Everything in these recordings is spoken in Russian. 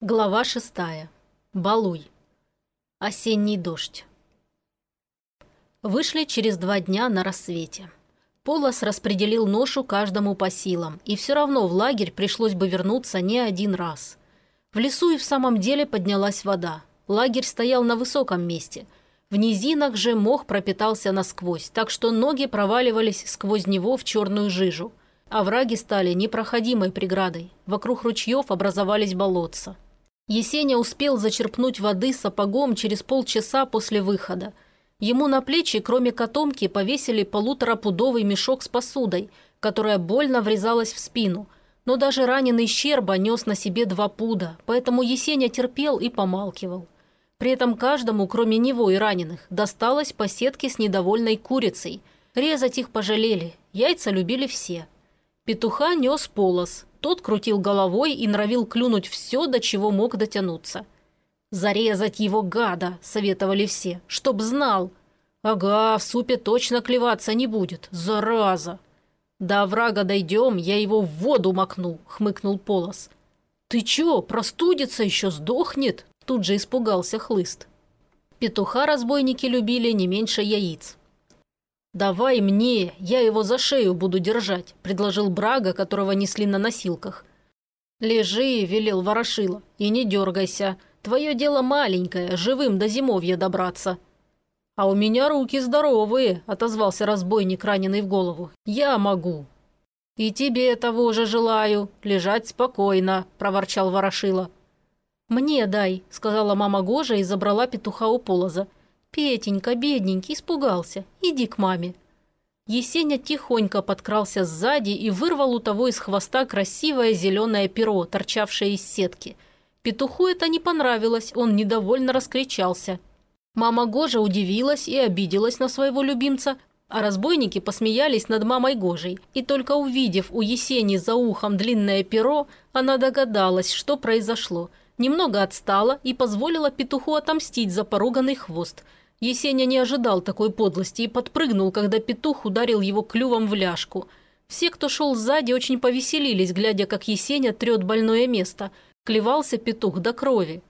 Глава шестая. Балуй. Осенний дождь. Вышли через два дня на рассвете. Полос распределил ношу каждому по силам, и все равно в лагерь пришлось бы вернуться не один раз. В лесу и в самом деле поднялась вода. Лагерь стоял на высоком месте. В низинах же мох пропитался насквозь, так что ноги проваливались сквозь него в черную жижу. Овраги стали непроходимой преградой. Вокруг ручьев образовались болотца. Есеня успел зачерпнуть воды сапогом через полчаса после выхода. Ему на плечи, кроме котомки, повесили полуторапудовый мешок с посудой, которая больно врезалась в спину. Но даже раненый щерба нес на себе два пуда, поэтому Есеня терпел и помалкивал. При этом каждому, кроме него и раненых, досталось по сетке с недовольной курицей. Резать их пожалели, яйца любили все. Петуха нес полос, тот крутил головой и норовил клюнуть все, до чего мог дотянуться. «Зарезать его, гада!» – советовали все. «Чтоб знал!» «Ага, в супе точно клеваться не будет, зараза!» «До врага дойдем, я его в воду макну», – хмыкнул Полос. «Ты чё, простудится еще, сдохнет?» – тут же испугался хлыст. Петуха разбойники любили не меньше яиц. «Давай мне, я его за шею буду держать», – предложил Брага, которого несли на носилках. «Лежи», – велел Ворошила, – «и не дергайся. Твое дело маленькое, живым до зимовья добраться». «А у меня руки здоровые», – отозвался разбойник, раненый в голову. «Я могу». «И тебе того же желаю. Лежать спокойно», – проворчал Ворошила. «Мне дай», – сказала мама Гожа и забрала петуха у полоза. «Петенька, бедненький, испугался. Иди к маме». Есеня тихонько подкрался сзади и вырвал у того из хвоста красивое зеленое перо, торчавшее из сетки. Петуху это не понравилось, он недовольно раскричался. Мама Гожа удивилась и обиделась на своего любимца, а разбойники посмеялись над мамой Гожей. И только увидев у Есени за ухом длинное перо, она догадалась, что произошло. Немного отстала и позволила петуху отомстить за поруганный хвост – Есеня не ожидал такой подлости и подпрыгнул, когда петух ударил его клювом в ляжку. Все, кто шел сзади, очень повеселились, глядя, как Есеня трет больное место. Клевался петух до крови.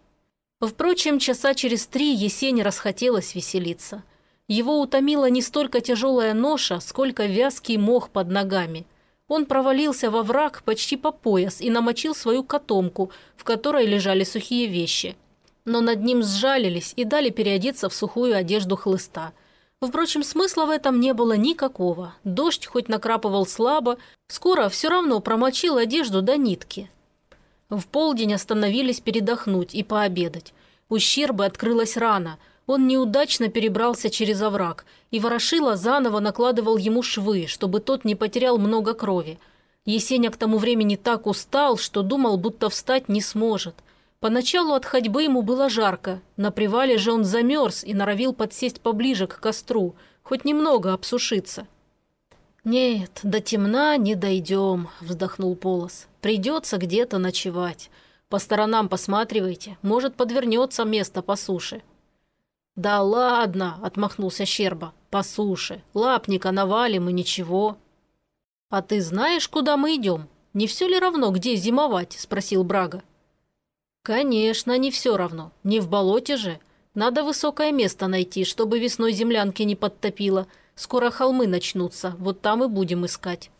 Впрочем, часа через три Есене расхотелось веселиться. Его утомила не столько тяжелая ноша, сколько вязкий мох под ногами. Он провалился во враг почти по пояс и намочил свою котомку, в которой лежали сухие вещи – но над ним сжалились и дали переодеться в сухую одежду хлыста. Впрочем, смысла в этом не было никакого. Дождь хоть накрапывал слабо, скоро все равно промочил одежду до нитки. В полдень остановились передохнуть и пообедать. Ущербы открылась рана. Он неудачно перебрался через овраг, и Ворошила заново накладывал ему швы, чтобы тот не потерял много крови. Есеня к тому времени так устал, что думал, будто встать не сможет. Поначалу от ходьбы ему было жарко, на привале же он замерз и норовил подсесть поближе к костру, хоть немного обсушиться. «Нет, до темна не дойдем», – вздохнул Полос. «Придется где-то ночевать. По сторонам посматривайте, может, подвернется место по суше». «Да ладно», – отмахнулся Щерба, – «по суше. Лапника навалим и ничего». «А ты знаешь, куда мы идем? Не все ли равно, где зимовать?» – спросил Брага. «Конечно, не все равно. Не в болоте же. Надо высокое место найти, чтобы весной землянки не подтопило. Скоро холмы начнутся, вот там и будем искать».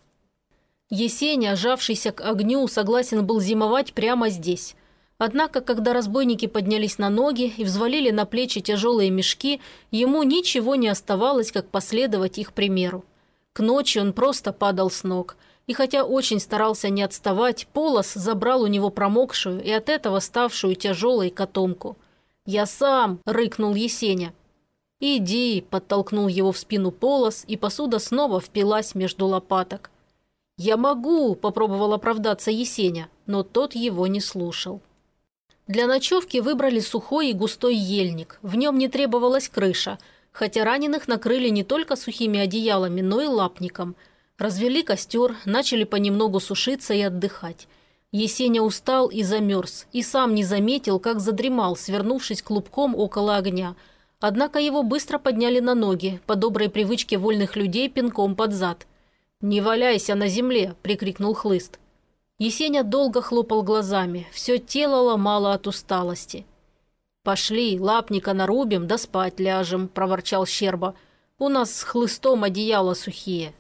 Есеня, ожавшийся к огню, согласен был зимовать прямо здесь. Однако, когда разбойники поднялись на ноги и взвалили на плечи тяжелые мешки, ему ничего не оставалось, как последовать их примеру. К ночи он просто падал с ног – и хотя очень старался не отставать, Полос забрал у него промокшую и от этого ставшую тяжелой котомку. «Я сам!» – рыкнул Есеня. «Иди!» – подтолкнул его в спину Полос, и посуда снова впилась между лопаток. «Я могу!» – попробовал оправдаться Есеня, но тот его не слушал. Для ночевки выбрали сухой и густой ельник. В нем не требовалась крыша, хотя раненых накрыли не только сухими одеялами, но и лапником – Развели костер, начали понемногу сушиться и отдыхать. Есеня устал и замерз, и сам не заметил, как задремал, свернувшись клубком около огня. Однако его быстро подняли на ноги, по доброй привычке вольных людей пинком под зад. «Не валяйся на земле!» – прикрикнул хлыст. Есеня долго хлопал глазами, все тело ломало от усталости. «Пошли, лапника нарубим, да спать ляжем», – проворчал Щерба. «У нас с хлыстом одеяла сухие».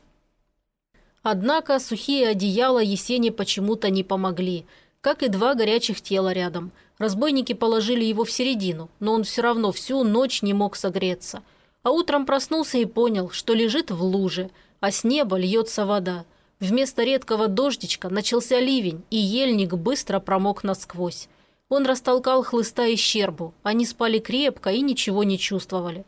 Однако сухие одеяла Есене почему-то не помогли, как и два горячих тела рядом. Разбойники положили его в середину, но он все равно всю ночь не мог согреться. А утром проснулся и понял, что лежит в луже, а с неба льется вода. Вместо редкого дождичка начался ливень, и ельник быстро промок насквозь. Он растолкал хлыста и щербу. Они спали крепко и ничего не чувствовали.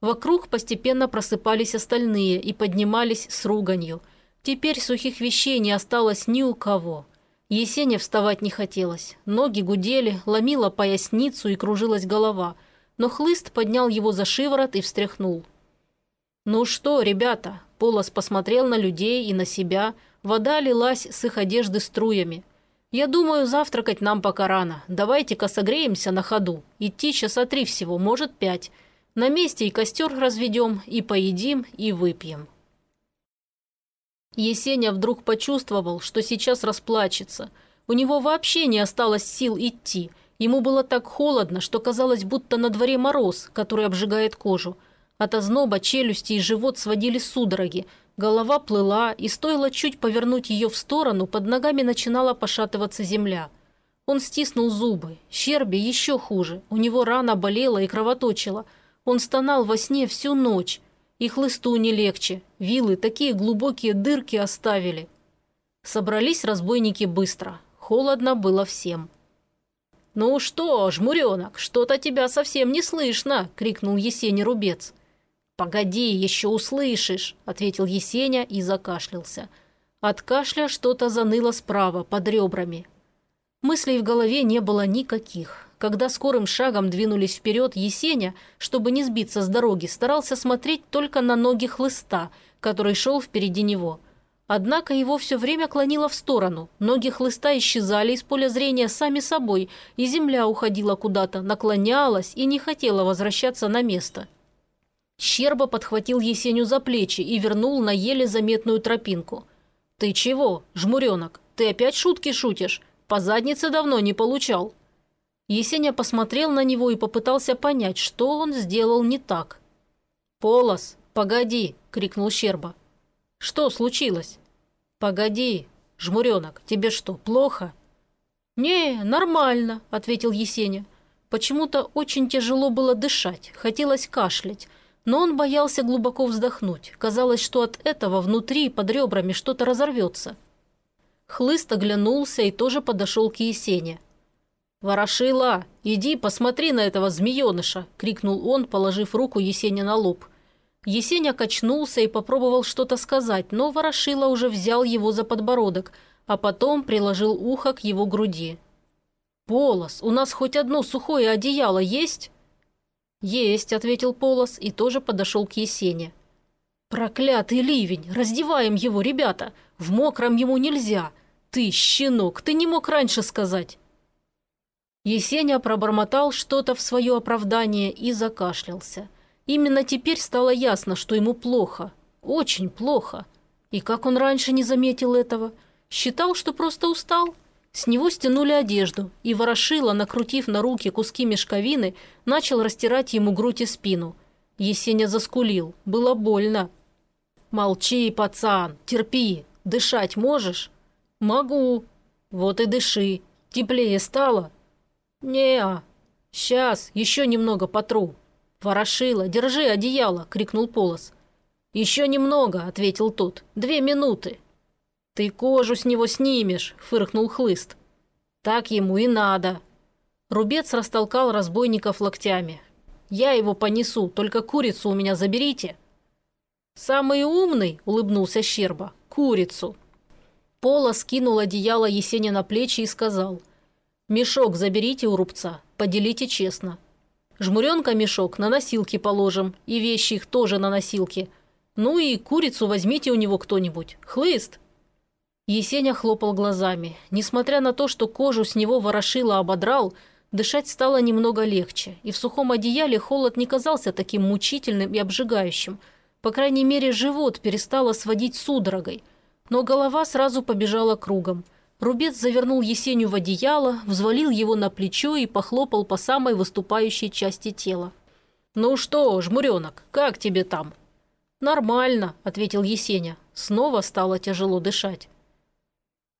Вокруг постепенно просыпались остальные и поднимались с руганью. Теперь сухих вещей не осталось ни у кого. Есене вставать не хотелось. Ноги гудели, ломила поясницу и кружилась голова. Но хлыст поднял его за шиворот и встряхнул. «Ну что, ребята?» Полос посмотрел на людей и на себя. Вода лилась с их одежды струями. «Я думаю, завтракать нам пока рано. Давайте-ка согреемся на ходу. Идти часа три всего, может, пять. На месте и костер разведем, и поедим, и выпьем». Есеня вдруг почувствовал, что сейчас расплачется. У него вообще не осталось сил идти. Ему было так холодно, что казалось, будто на дворе мороз, который обжигает кожу. От озноба челюсти и живот сводили судороги, Голова плыла, и стоило чуть повернуть ее в сторону, под ногами начинала пошатываться земля. Он стиснул зубы. Щерби еще хуже. У него рана болела и кровоточила. Он стонал во сне всю ночь. И хлысту не легче. Вилы такие глубокие дырки оставили. Собрались разбойники быстро. Холодно было всем. «Ну что, жмуренок, что-то тебя совсем не слышно!» – крикнул Есений Рубец. «Погоди, еще услышишь», – ответил Есеня и закашлялся. От кашля что-то заныло справа, под ребрами. Мыслей в голове не было никаких. Когда скорым шагом двинулись вперед, Есеня, чтобы не сбиться с дороги, старался смотреть только на ноги хлыста, который шел впереди него. Однако его все время клонило в сторону. Ноги хлыста исчезали из поля зрения сами собой, и земля уходила куда-то, наклонялась и не хотела возвращаться на место. Щерба подхватил Есеню за плечи и вернул на еле заметную тропинку. «Ты чего, жмуренок? Ты опять шутки шутишь? По заднице давно не получал». Есеня посмотрел на него и попытался понять, что он сделал не так. «Полос, погоди!» – крикнул Щерба. «Что случилось?» «Погоди, жмуренок, тебе что, плохо?» «Не, нормально», – ответил Есеня. Почему-то очень тяжело было дышать, хотелось кашлять, но он боялся глубоко вздохнуть. Казалось, что от этого внутри под ребрами что-то разорвется. Хлыст оглянулся и тоже подошел к Есене. «Ворошила, иди посмотри на этого змееныша!» – крикнул он, положив руку Есене на лоб. Есеня качнулся и попробовал что-то сказать, но Ворошила уже взял его за подбородок, а потом приложил ухо к его груди. «Полос, у нас хоть одно сухое одеяло есть?» «Есть», – ответил Полос и тоже подошел к Есене. «Проклятый ливень! Раздеваем его, ребята! В мокром ему нельзя! Ты, щенок, ты не мог раньше сказать!» Есеня пробормотал что-то в свое оправдание и закашлялся. Именно теперь стало ясно, что ему плохо. Очень плохо. И как он раньше не заметил этого? Считал, что просто устал? С него стянули одежду, и Ворошила, накрутив на руки куски мешковины, начал растирать ему грудь и спину. Есеня заскулил. Было больно. «Молчи, пацан, терпи. Дышать можешь?» «Могу». «Вот и дыши. Теплее стало?» «Не-а. Сейчас, еще немного потру». «Ворошила, держи одеяло!» – крикнул Полос. «Еще немного», – ответил тот. «Две минуты». «Ты кожу с него снимешь», – фыркнул хлыст. «Так ему и надо». Рубец растолкал разбойников локтями. «Я его понесу, только курицу у меня заберите». «Самый умный», – улыбнулся Щерба, – «курицу». Пола скинул одеяло Есеня на плечи и сказал. «Мешок заберите у рубца, поделите честно. Жмуренка мешок на носилки положим, и вещи их тоже на носилки. Ну и курицу возьмите у него кто-нибудь. Хлыст!» Есеня хлопал глазами. Несмотря на то, что кожу с него ворошило ободрал, дышать стало немного легче, и в сухом одеяле холод не казался таким мучительным и обжигающим. По крайней мере, живот перестало сводить судорогой. Но голова сразу побежала кругом. Рубец завернул Есению в одеяло, взвалил его на плечо и похлопал по самой выступающей части тела. «Ну что, жмуренок, как тебе там?» «Нормально», – ответил Есеня. Снова стало тяжело дышать.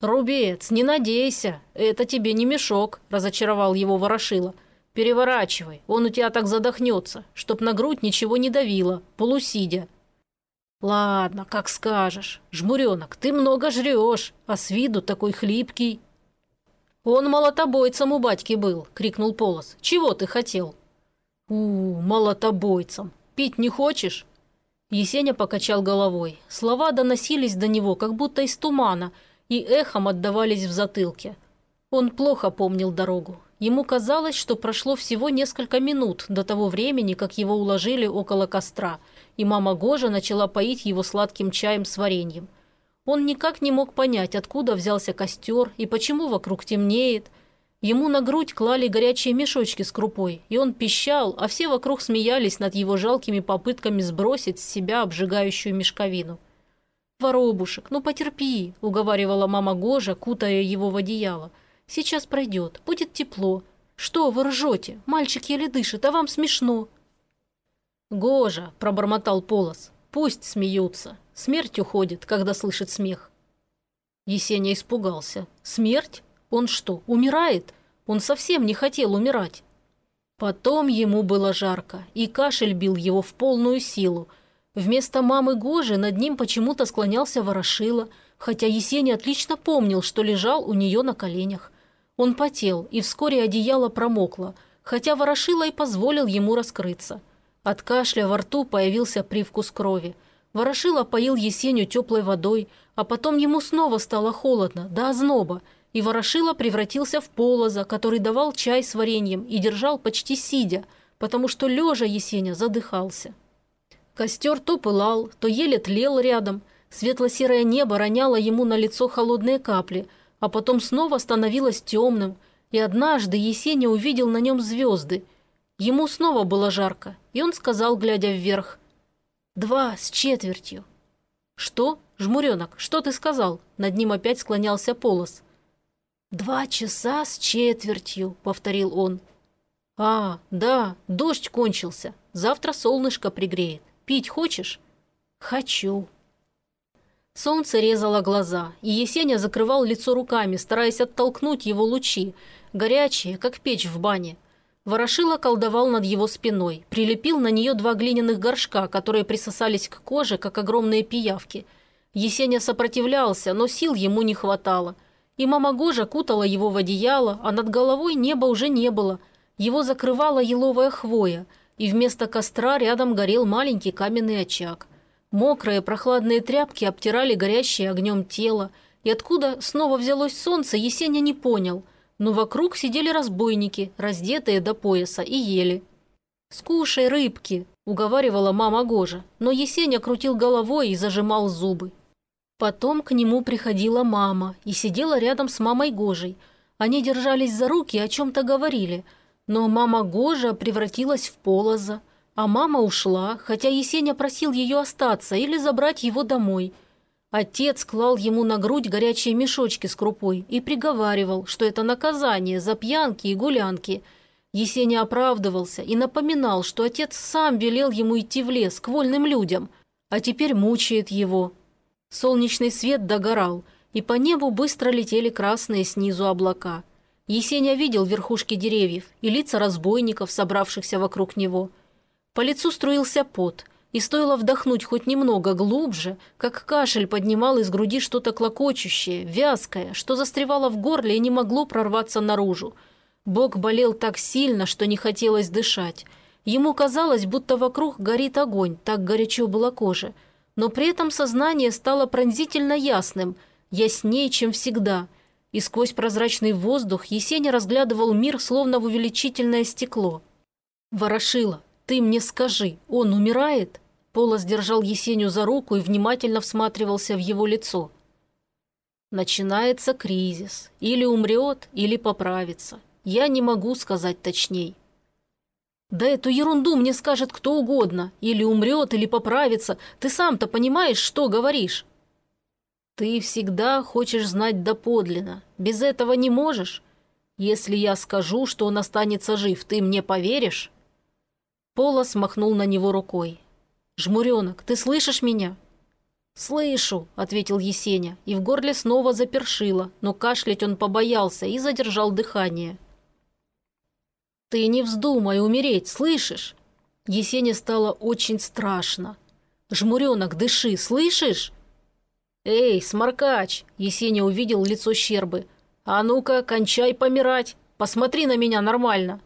«Рубец, не надейся, это тебе не мешок», – разочаровал его Ворошила. «Переворачивай, он у тебя так задохнется, чтоб на грудь ничего не давило, полусидя». «Ладно, как скажешь. Жмуренок, ты много жрешь, а с виду такой хлипкий». «Он молотобойцем у батьки был», – крикнул Полос. «Чего ты хотел?» «У, молотобойцем. Пить не хочешь?» Есеня покачал головой. Слова доносились до него, как будто из тумана, и эхом отдавались в затылке. Он плохо помнил дорогу. Ему казалось, что прошло всего несколько минут до того времени, как его уложили около костра, и мама Гожа начала поить его сладким чаем с вареньем. Он никак не мог понять, откуда взялся костер и почему вокруг темнеет – Ему на грудь клали горячие мешочки с крупой, и он пищал, а все вокруг смеялись над его жалкими попытками сбросить с себя обжигающую мешковину. «Воробушек, ну потерпи», – уговаривала мама Гожа, кутая его в одеяло. «Сейчас пройдет, будет тепло. Что вы ржете? Мальчик еле дышит, а вам смешно». «Гожа», – пробормотал Полос, – «пусть смеются. Смерть уходит, когда слышит смех». Есеня испугался. «Смерть? Он что, умирает? Он совсем не хотел умирать. Потом ему было жарко, и кашель бил его в полную силу. Вместо мамы Гожи над ним почему-то склонялся Ворошила, хотя Есений отлично помнил, что лежал у нее на коленях. Он потел, и вскоре одеяло промокло, хотя Ворошила и позволил ему раскрыться. От кашля во рту появился привкус крови. Ворошила поил Есению теплой водой, а потом ему снова стало холодно, до озноба, и Ворошила превратился в полоза, который давал чай с вареньем и держал почти сидя, потому что лежа Есеня задыхался. Костер то пылал, то еле тлел рядом, светло-серое небо роняло ему на лицо холодные капли, а потом снова становилось темным, и однажды Есеня увидел на нем звезды. Ему снова было жарко, и он сказал, глядя вверх, «Два с четвертью». «Что? Жмуренок, что ты сказал?» Над ним опять склонялся полос. «Два часа с четвертью», — повторил он. «А, да, дождь кончился. Завтра солнышко пригреет. Пить хочешь?» «Хочу». Солнце резало глаза, и Есеня закрывал лицо руками, стараясь оттолкнуть его лучи, горячие, как печь в бане. Ворошила колдовал над его спиной, прилепил на нее два глиняных горшка, которые присосались к коже, как огромные пиявки. Есеня сопротивлялся, но сил ему не хватало – и мама Гожа кутала его в одеяло, а над головой неба уже не было. Его закрывала еловая хвоя, и вместо костра рядом горел маленький каменный очаг. Мокрые прохладные тряпки обтирали горящее огнем тело, и откуда снова взялось солнце, Есеня не понял, но вокруг сидели разбойники, раздетые до пояса, и ели. «Скушай рыбки», – уговаривала мама Гожа, но Есеня крутил головой и зажимал зубы. Потом к нему приходила мама и сидела рядом с мамой Гожей. Они держались за руки и о чем-то говорили. Но мама Гожа превратилась в полоза, а мама ушла, хотя Есеня просил ее остаться или забрать его домой. Отец клал ему на грудь горячие мешочки с крупой и приговаривал, что это наказание за пьянки и гулянки. Есеня оправдывался и напоминал, что отец сам велел ему идти в лес к вольным людям, а теперь мучает его, Солнечный свет догорал, и по небу быстро летели красные снизу облака. Есеня видел верхушки деревьев и лица разбойников, собравшихся вокруг него. По лицу струился пот, и стоило вдохнуть хоть немного глубже, как кашель поднимал из груди что-то клокочущее, вязкое, что застревало в горле и не могло прорваться наружу. Бог болел так сильно, что не хотелось дышать. Ему казалось, будто вокруг горит огонь, так горячо была кожа – но при этом сознание стало пронзительно ясным, яснее, чем всегда, и сквозь прозрачный воздух Есеня разглядывал мир словно в увеличительное стекло. «Ворошила, ты мне скажи, он умирает?» Полос держал Есеню за руку и внимательно всматривался в его лицо. «Начинается кризис. Или умрет, или поправится. Я не могу сказать точней. «Да эту ерунду мне скажет кто угодно. Или умрет, или поправится. Ты сам-то понимаешь, что говоришь?» «Ты всегда хочешь знать доподлинно. Без этого не можешь? Если я скажу, что он останется жив, ты мне поверишь?» Полос махнул на него рукой. «Жмуренок, ты слышишь меня?» «Слышу», — ответил Есеня, и в горле снова запершило, но кашлять он побоялся и задержал дыхание. «Ты не вздумай умереть, слышишь?» Есене стало очень страшно. «Жмуренок, дыши, слышишь?» «Эй, сморкач!» – Есеня увидел лицо щербы. «А ну-ка, кончай помирать! Посмотри на меня нормально!»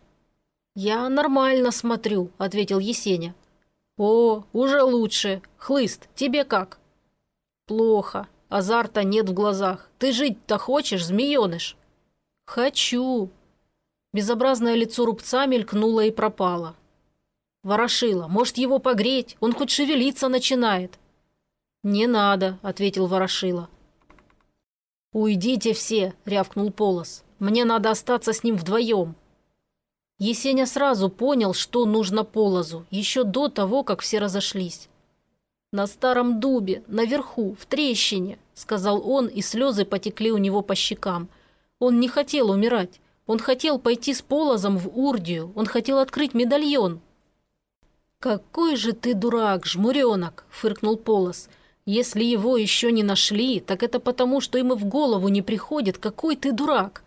«Я нормально смотрю», – ответил Есеня. «О, уже лучше. Хлыст, тебе как?» «Плохо. Азарта нет в глазах. Ты жить-то хочешь, змееныш?» «Хочу». Безобразное лицо рубца мелькнуло и пропало. «Ворошила, может, его погреть? Он хоть шевелиться начинает». «Не надо», — ответил Ворошила. «Уйдите все», — рявкнул Полос. «Мне надо остаться с ним вдвоем». Есеня сразу понял, что нужно Полозу, еще до того, как все разошлись. «На старом дубе, наверху, в трещине», — сказал он, и слезы потекли у него по щекам. Он не хотел умирать. Он хотел пойти с Полозом в Урдию. Он хотел открыть медальон. «Какой же ты дурак, жмуренок!» – фыркнул Полос. «Если его еще не нашли, так это потому, что им и в голову не приходит, какой ты дурак!»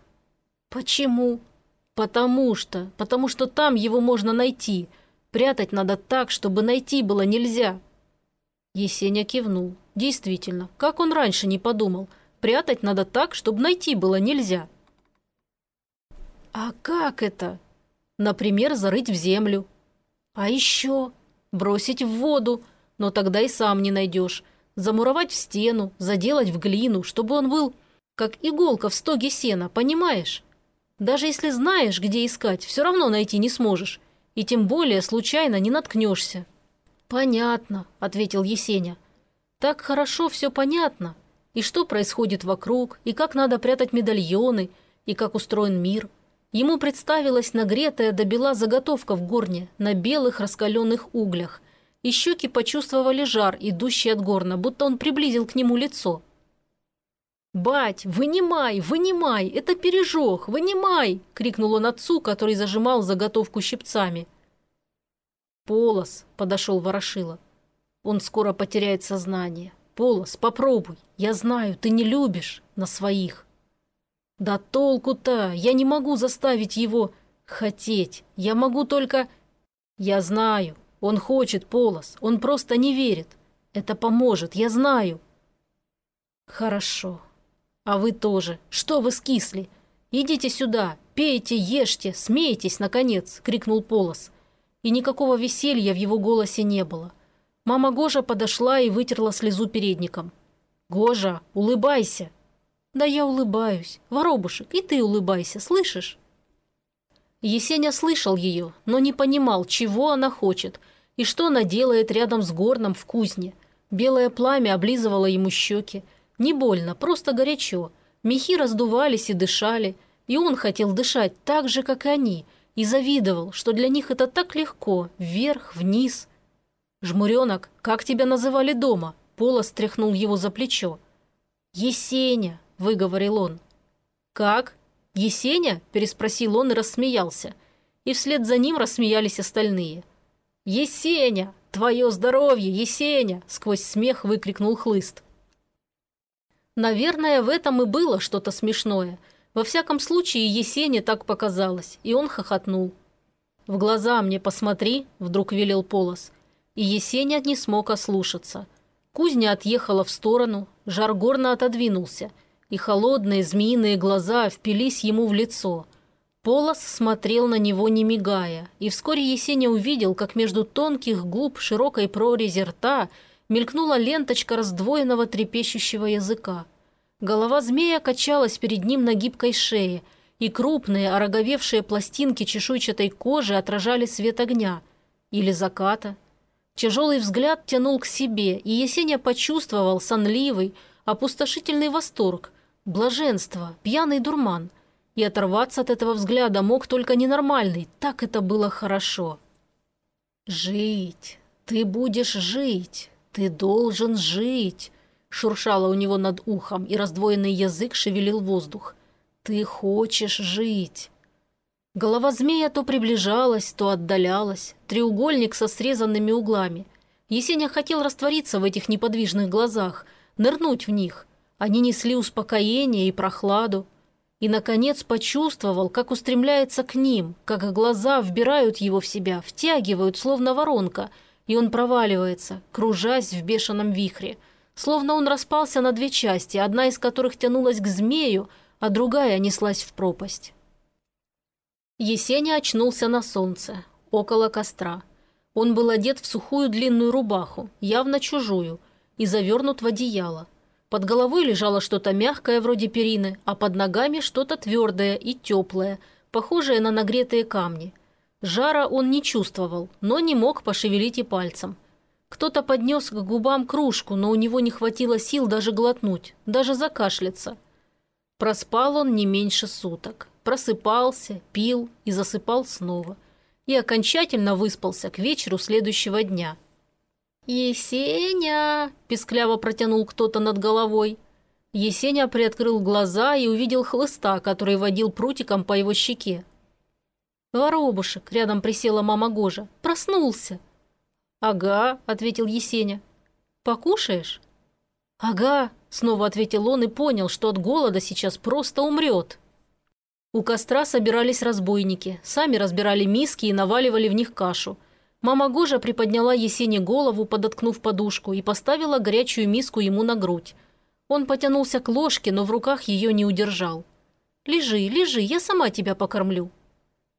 «Почему?» «Потому что, потому что там его можно найти. Прятать надо так, чтобы найти было нельзя». Есеня кивнул. «Действительно, как он раньше не подумал? Прятать надо так, чтобы найти было нельзя». «А как это?» «Например, зарыть в землю, а еще бросить в воду, но тогда и сам не найдешь. Замуровать в стену, заделать в глину, чтобы он был как иголка в стоге сена, понимаешь? Даже если знаешь, где искать, все равно найти не сможешь. И тем более случайно не наткнешься. «Понятно», — ответил Есеня. «Так хорошо все понятно. И что происходит вокруг, и как надо прятать медальоны, и как устроен мир. Ему представилась нагретая до бела заготовка в горне на белых раскаленных углях, и щеки почувствовали жар, идущий от горна, будто он приблизил к нему лицо. «Бать, вынимай, вынимай, это пережог, вынимай!» — крикнул он отцу, который зажимал заготовку щипцами. «Полос», — подошел Ворошила. «Он скоро потеряет сознание. Полос, попробуй. Я знаю, ты не любишь на своих». «Да толку-то! Я не могу заставить его хотеть. Я могу только...» «Я знаю. Он хочет, Полос. Он просто не верит. Это поможет, я знаю». «Хорошо. А вы тоже. Что вы скисли? Идите сюда, пейте, ешьте, смейтесь, наконец!» — крикнул Полос. И никакого веселья в его голосе не было. Мама Гожа подошла и вытерла слезу передником. «Гожа, улыбайся!» Да я улыбаюсь. Воробушек, и ты улыбайся, слышишь? Есеня слышал ее, но не понимал, чего она хочет и что она делает рядом с горном в кузне. Белое пламя облизывало ему щеки. Не больно, просто горячо. Мехи раздувались и дышали, и он хотел дышать так же, как и они, и завидовал, что для них это так легко, вверх, вниз. «Жмуренок, как тебя называли дома?» Пола стряхнул его за плечо. «Есеня», – выговорил он. «Как? Есеня?» – переспросил он и рассмеялся. И вслед за ним рассмеялись остальные. «Есеня! Твое здоровье, Есеня!» – сквозь смех выкрикнул хлыст. Наверное, в этом и было что-то смешное. Во всяком случае, Есене так показалось, и он хохотнул. «В глаза мне посмотри», – вдруг велел Полос. И Есеня не смог ослушаться. Кузня отъехала в сторону, жар горно отодвинулся – и холодные змеиные глаза впились ему в лицо. Полос смотрел на него, не мигая, и вскоре Есеня увидел, как между тонких губ широкой прорези рта мелькнула ленточка раздвоенного трепещущего языка. Голова змея качалась перед ним на гибкой шее, и крупные, ороговевшие пластинки чешуйчатой кожи отражали свет огня или заката. Тяжелый взгляд тянул к себе, и Есеня почувствовал сонливый, опустошительный восторг, блаженство, пьяный дурман. И оторваться от этого взгляда мог только ненормальный, так это было хорошо. «Жить, ты будешь жить, ты должен жить», шуршало у него над ухом, и раздвоенный язык шевелил воздух. Ты хочешь жить. Голова змея то приближалась, то отдалялась. Треугольник со срезанными углами. Есеня хотел раствориться в этих неподвижных глазах, нырнуть в них. Они несли успокоение и прохладу. И, наконец, почувствовал, как устремляется к ним, как глаза вбирают его в себя, втягивают, словно воронка, и он проваливается, кружась в бешеном вихре. Словно он распался на две части, одна из которых тянулась к змею, а другая неслась в пропасть. Есеня очнулся на солнце, около костра. Он был одет в сухую длинную рубаху, явно чужую, и завернут в одеяло. Под головой лежало что-то мягкое вроде перины, а под ногами что-то твердое и теплое, похожее на нагретые камни. Жара он не чувствовал, но не мог пошевелить и пальцем. Кто-то поднес к губам кружку, но у него не хватило сил даже глотнуть, даже закашляться. Проспал он не меньше суток. Просыпался, пил и засыпал снова. И окончательно выспался к вечеру следующего дня – «Есеня!» – пискляво протянул кто-то над головой. Есеня приоткрыл глаза и увидел хлыста, который водил прутиком по его щеке. «Воробушек!» – рядом присела мама Гожа. «Проснулся!» «Ага», – ответил Есеня. «Покушаешь?» «Ага», – снова ответил он и понял, что от голода сейчас просто умрет. У костра собирались разбойники, сами разбирали миски и наваливали в них кашу – Мама Гожа приподняла Есене голову, подоткнув подушку, и поставила горячую миску ему на грудь. Он потянулся к ложке, но в руках ее не удержал. «Лежи, лежи, я сама тебя покормлю».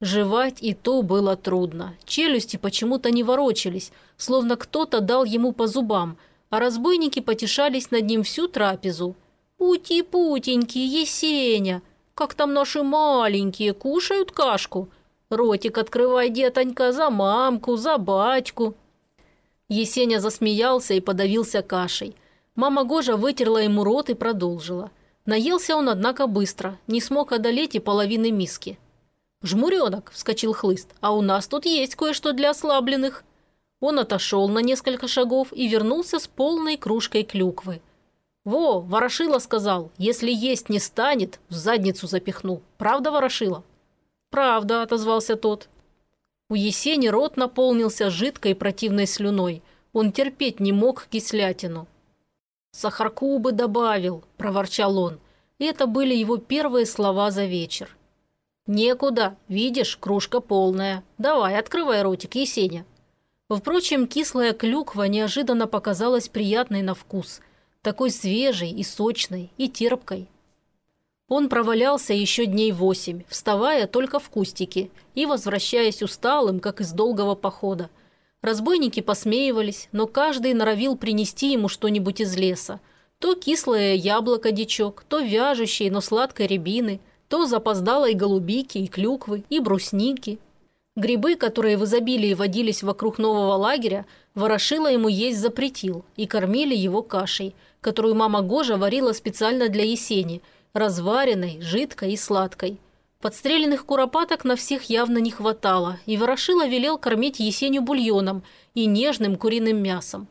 Жевать и то было трудно. Челюсти почему-то не ворочались, словно кто-то дал ему по зубам, а разбойники потешались над ним всю трапезу. «Ути-путенький, Есеня! Как там наши маленькие, кушают кашку? Ротик открывай, детонька, за мамку, за батьку». Есеня засмеялся и подавился кашей. Мама Гожа вытерла ему рот и продолжила. Наелся он, однако, быстро, не смог одолеть и половины миски. «Жмуренок!» – вскочил хлыст. «А у нас тут есть кое-что для ослабленных». Он отошел на несколько шагов и вернулся с полной кружкой клюквы. «Во, Ворошила сказал, если есть не станет, в задницу запихну. Правда, Ворошила?» «Правда», – отозвался тот. У Есени рот наполнился жидкой противной слюной. Он терпеть не мог кислятину. «Сахарку бы добавил», – проворчал он. И это были его первые слова за вечер. «Некуда. Видишь, кружка полная. Давай, открывай ротик, Есеня». Впрочем, кислая клюква неожиданно показалась приятной на вкус. Такой свежей и сочной, и терпкой. Он провалялся еще дней восемь, вставая только в кустики и возвращаясь усталым, как из долгого похода. Разбойники посмеивались, но каждый норовил принести ему что-нибудь из леса. То кислое яблоко-дичок, то вяжущей, но сладкой рябины, то запоздалой голубики и клюквы, и брусники. Грибы, которые в изобилии водились вокруг нового лагеря, Ворошила ему есть запретил и кормили его кашей, которую мама Гожа варила специально для Есени – разваренной, жидкой и сладкой. Подстреленных куропаток на всех явно не хватало, и Ворошила велел кормить Есеню бульоном и нежным куриным мясом.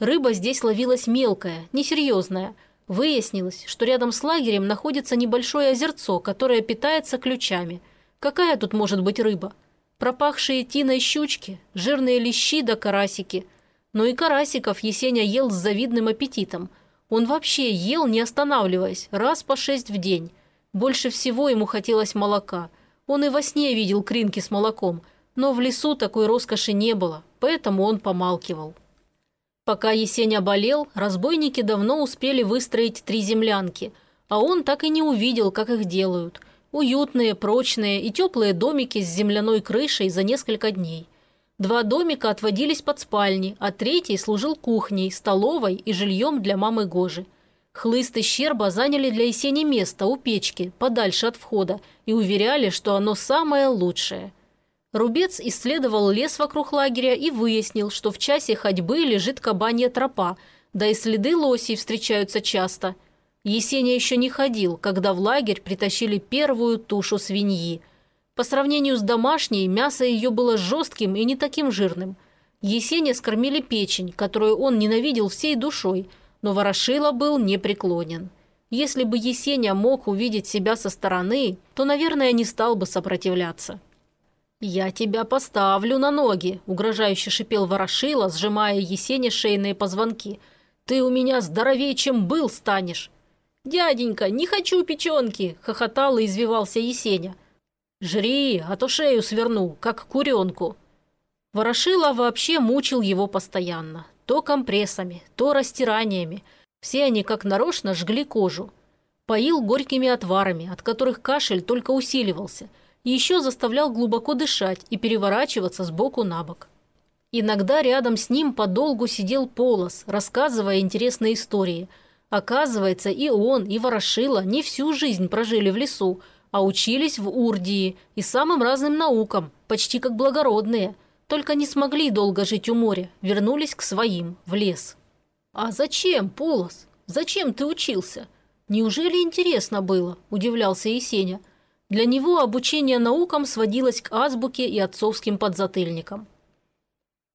Рыба здесь ловилась мелкая, несерьезная. Выяснилось, что рядом с лагерем находится небольшое озерцо, которое питается ключами. Какая тут может быть рыба? Пропахшие тиной щучки, жирные лещи да карасики. Но и карасиков Есеня ел с завидным аппетитом – он вообще ел, не останавливаясь, раз по шесть в день. Больше всего ему хотелось молока. Он и во сне видел кринки с молоком, но в лесу такой роскоши не было, поэтому он помалкивал. Пока Есеня болел, разбойники давно успели выстроить три землянки, а он так и не увидел, как их делают. Уютные, прочные и теплые домики с земляной крышей за несколько дней. Два домика отводились под спальни, а третий служил кухней, столовой и жильем для мамы Гожи. Хлыст и щерба заняли для Есени место у печки, подальше от входа, и уверяли, что оно самое лучшее. Рубец исследовал лес вокруг лагеря и выяснил, что в часе ходьбы лежит кабанья тропа, да и следы лосей встречаются часто. Есеня еще не ходил, когда в лагерь притащили первую тушу свиньи – по сравнению с домашней, мясо ее было жестким и не таким жирным. Есеня скормили печень, которую он ненавидел всей душой, но Ворошила был непреклонен. Если бы Есеня мог увидеть себя со стороны, то, наверное, не стал бы сопротивляться. «Я тебя поставлю на ноги», – угрожающе шипел Ворошила, сжимая Есене шейные позвонки. «Ты у меня здоровее, чем был, станешь». «Дяденька, не хочу печенки!» – хохотал и извивался Есеня. «Жри, а то шею сверну, как куренку». Ворошила вообще мучил его постоянно. То компрессами, то растираниями. Все они как нарочно жгли кожу. Поил горькими отварами, от которых кашель только усиливался. И еще заставлял глубоко дышать и переворачиваться с боку на бок. Иногда рядом с ним подолгу сидел Полос, рассказывая интересные истории. Оказывается, и он, и Ворошила не всю жизнь прожили в лесу, а учились в Урдии и самым разным наукам, почти как благородные. Только не смогли долго жить у моря, вернулись к своим, в лес. «А зачем, Полос? Зачем ты учился? Неужели интересно было?» – удивлялся Есеня. Для него обучение наукам сводилось к азбуке и отцовским подзатыльникам.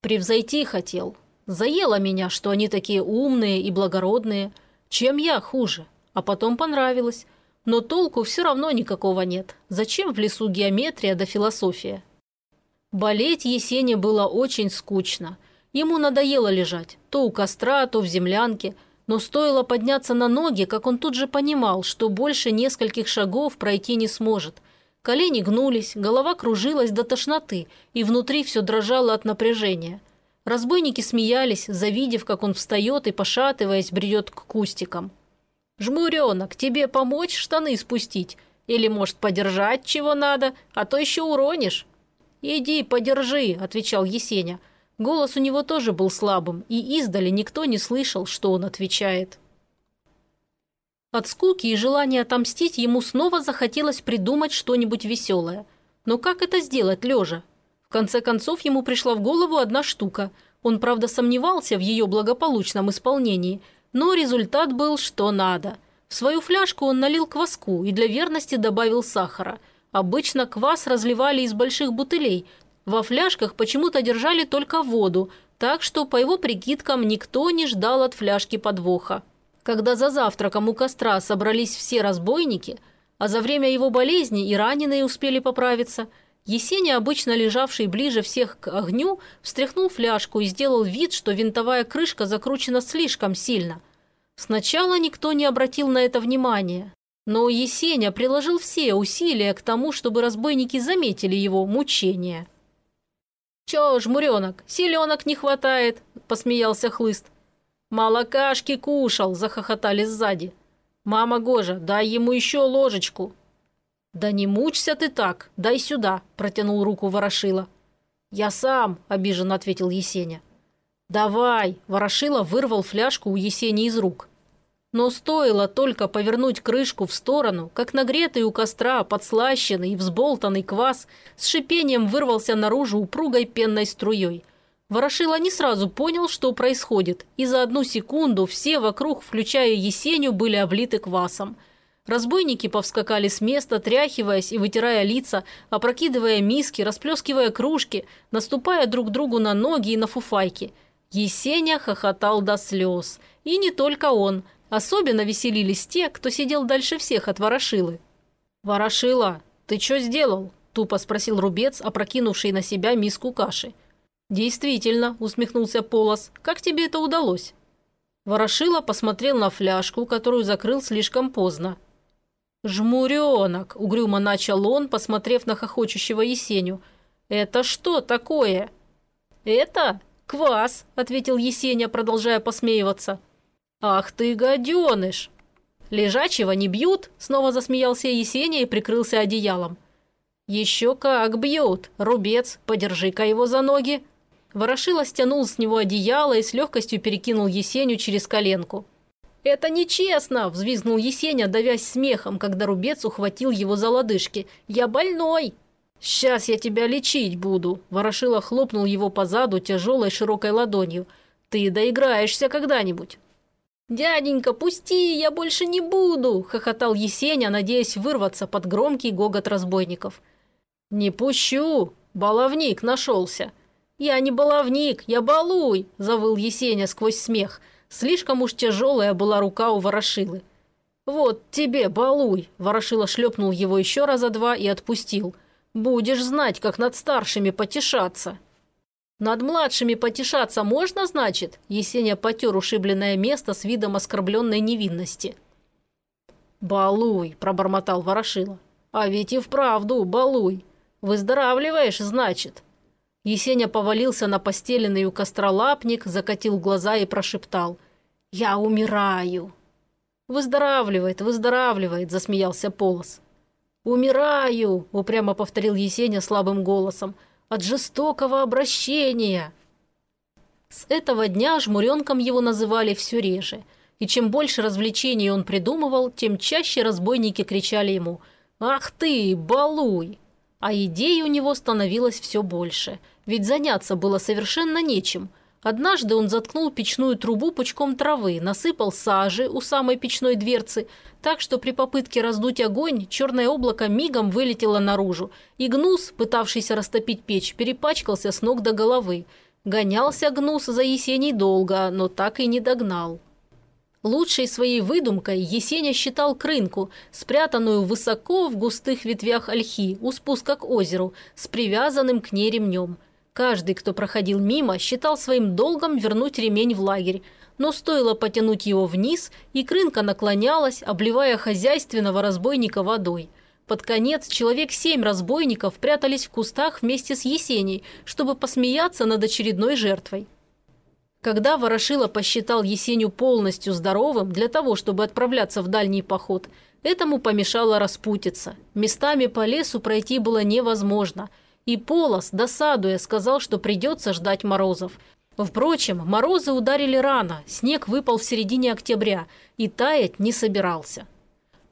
«Превзойти хотел. Заело меня, что они такие умные и благородные. Чем я хуже? А потом понравилось. Но толку все равно никакого нет. Зачем в лесу геометрия да философия? Болеть Есене было очень скучно. Ему надоело лежать. То у костра, то в землянке. Но стоило подняться на ноги, как он тут же понимал, что больше нескольких шагов пройти не сможет. Колени гнулись, голова кружилась до тошноты, и внутри все дрожало от напряжения. Разбойники смеялись, завидев, как он встает и, пошатываясь, бредет к кустикам. «Жмуренок, тебе помочь штаны спустить? Или, может, подержать чего надо, а то еще уронишь?» «Иди, подержи», – отвечал Есеня. Голос у него тоже был слабым, и издали никто не слышал, что он отвечает. От скуки и желания отомстить ему снова захотелось придумать что-нибудь веселое. Но как это сделать лежа? В конце концов ему пришла в голову одна штука. Он, правда, сомневался в ее благополучном исполнении – но результат был что надо. В свою фляжку он налил кваску и для верности добавил сахара. Обычно квас разливали из больших бутылей. Во фляжках почему-то держали только воду, так что, по его прикидкам, никто не ждал от фляжки подвоха. Когда за завтраком у костра собрались все разбойники, а за время его болезни и раненые успели поправиться – Есеня, обычно лежавший ближе всех к огню, встряхнул фляжку и сделал вид, что винтовая крышка закручена слишком сильно. Сначала никто не обратил на это внимания, но Есеня приложил все усилия к тому, чтобы разбойники заметили его мучения. «Чё, жмуренок, селенок не хватает?» – посмеялся хлыст. «Молокашки кушал!» – захохотали сзади. «Мама Гожа, дай ему еще ложечку!» «Да не мучься ты так, дай сюда», – протянул руку Ворошила. «Я сам», – обиженно ответил Есеня. «Давай!» – Ворошила вырвал фляжку у Есени из рук. Но стоило только повернуть крышку в сторону, как нагретый у костра, подслащенный и взболтанный квас с шипением вырвался наружу упругой пенной струей. Ворошила не сразу понял, что происходит, и за одну секунду все вокруг, включая Есеню, были облиты квасом – Разбойники повскакали с места, тряхиваясь и вытирая лица, опрокидывая миски, расплескивая кружки, наступая друг другу на ноги и на фуфайки. Есеня хохотал до слез. И не только он. Особенно веселились те, кто сидел дальше всех от Ворошилы. «Ворошила, ты что сделал?» – тупо спросил Рубец, опрокинувший на себя миску каши. «Действительно», – усмехнулся Полос, – «как тебе это удалось?» Ворошила посмотрел на фляжку, которую закрыл слишком поздно. «Жмуренок!» – угрюмо начал он, посмотрев на хохочущего Есеню. «Это что такое?» «Это квас», – ответил Есеня, продолжая посмеиваться. «Ах ты, гаденыш!» «Лежачего не бьют?» – снова засмеялся Есеня и прикрылся одеялом. «Еще как бьют! Рубец, подержи-ка его за ноги!» Ворошила стянул с него одеяло и с легкостью перекинул Есеню через коленку. «Это нечестно!» – взвизгнул Есеня, давясь смехом, когда рубец ухватил его за лодыжки. «Я больной!» «Сейчас я тебя лечить буду!» – Ворошила хлопнул его по заду тяжелой широкой ладонью. «Ты доиграешься когда-нибудь!» «Дяденька, пусти, я больше не буду!» – хохотал Есеня, надеясь вырваться под громкий гогот разбойников. «Не пущу! Баловник нашелся!» «Я не баловник, я балуй!» – завыл Есеня сквозь смех – Слишком уж тяжелая была рука у ворошилы. «Вот тебе, балуй!» – Ворошила шлепнул его еще раза два и отпустил. «Будешь знать, как над старшими потешаться!» «Над младшими потешаться можно, значит?» Есения потер ушибленное место с видом оскорбленной невинности. «Балуй!» – пробормотал Ворошила. «А ведь и вправду, балуй! Выздоравливаешь, значит!» Есеня повалился на постеленный у костра лапник, закатил глаза и прошептал. «Я умираю!» «Выздоравливает, выздоравливает!» – засмеялся Полос. «Умираю!» – упрямо повторил Есеня слабым голосом – от жестокого обращения. С этого дня жмуренком его называли все реже, и чем больше развлечений он придумывал, тем чаще разбойники кричали ему «Ах ты, балуй!». А идей у него становилось все больше, ведь заняться было совершенно нечем – Однажды он заткнул печную трубу пучком травы, насыпал сажи у самой печной дверцы, так что при попытке раздуть огонь черное облако мигом вылетело наружу, и гнус, пытавшийся растопить печь, перепачкался с ног до головы. Гонялся гнус за Есеней долго, но так и не догнал. Лучшей своей выдумкой Есеня считал крынку, спрятанную высоко в густых ветвях ольхи у спуска к озеру, с привязанным к ней ремнем – Каждый, кто проходил мимо, считал своим долгом вернуть ремень в лагерь, но стоило потянуть его вниз, и крынка наклонялась, обливая хозяйственного разбойника водой. Под конец человек семь разбойников прятались в кустах вместе с Есеней, чтобы посмеяться над очередной жертвой. Когда Ворошила посчитал Есеню полностью здоровым для того, чтобы отправляться в дальний поход, этому помешала распутиться. Местами по лесу пройти было невозможно – и Полос, досадуя, сказал, что придется ждать морозов. Впрочем, морозы ударили рано, снег выпал в середине октября и таять не собирался.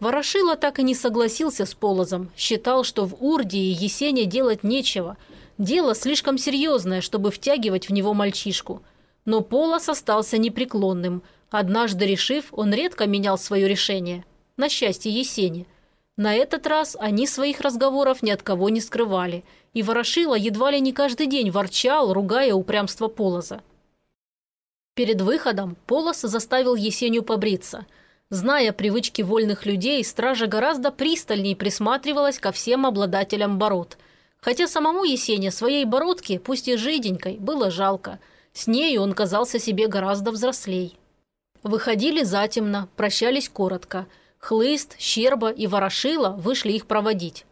Ворошила так и не согласился с Полозом, считал, что в Урдии Есене делать нечего. Дело слишком серьезное, чтобы втягивать в него мальчишку. Но Полос остался непреклонным. Однажды решив, он редко менял свое решение. На счастье Есени – на этот раз они своих разговоров ни от кого не скрывали, и Ворошила едва ли не каждый день ворчал, ругая упрямство Полоза. Перед выходом Полос заставил Есению побриться. Зная привычки вольных людей, стража гораздо пристальнее присматривалась ко всем обладателям бород. Хотя самому Есене своей бородки, пусть и жиденькой, было жалко. С нею он казался себе гораздо взрослей. Выходили затемно, прощались коротко – Хлыст, Щерба и Ворошила вышли их проводить.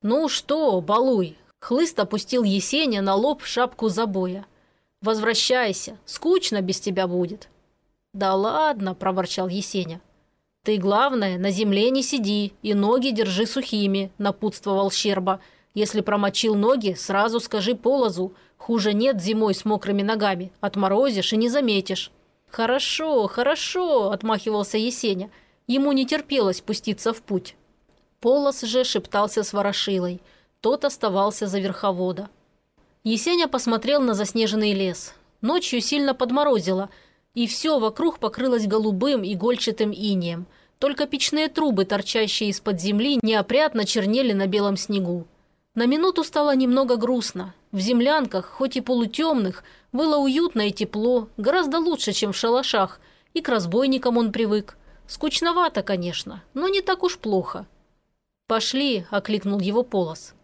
«Ну что, балуй!» Хлыст опустил Есеня на лоб шапку забоя. «Возвращайся, скучно без тебя будет». «Да ладно», – проворчал Есеня. «Ты, главное, на земле не сиди и ноги держи сухими», – напутствовал Щерба. «Если промочил ноги, сразу скажи полозу. Хуже нет зимой с мокрыми ногами. Отморозишь и не заметишь». «Хорошо, хорошо», – отмахивался Есеня. Ему не терпелось пуститься в путь. Полос же шептался с Ворошилой. Тот оставался за верховода. Есеня посмотрел на заснеженный лес. Ночью сильно подморозило, и все вокруг покрылось голубым игольчатым инеем. Только печные трубы, торчащие из-под земли, неопрятно чернели на белом снегу. На минуту стало немного грустно. В землянках, хоть и полутемных, было уютно и тепло, гораздо лучше, чем в шалашах, и к разбойникам он привык. Скучновато, конечно, но не так уж плохо. «Пошли», – окликнул его Полос.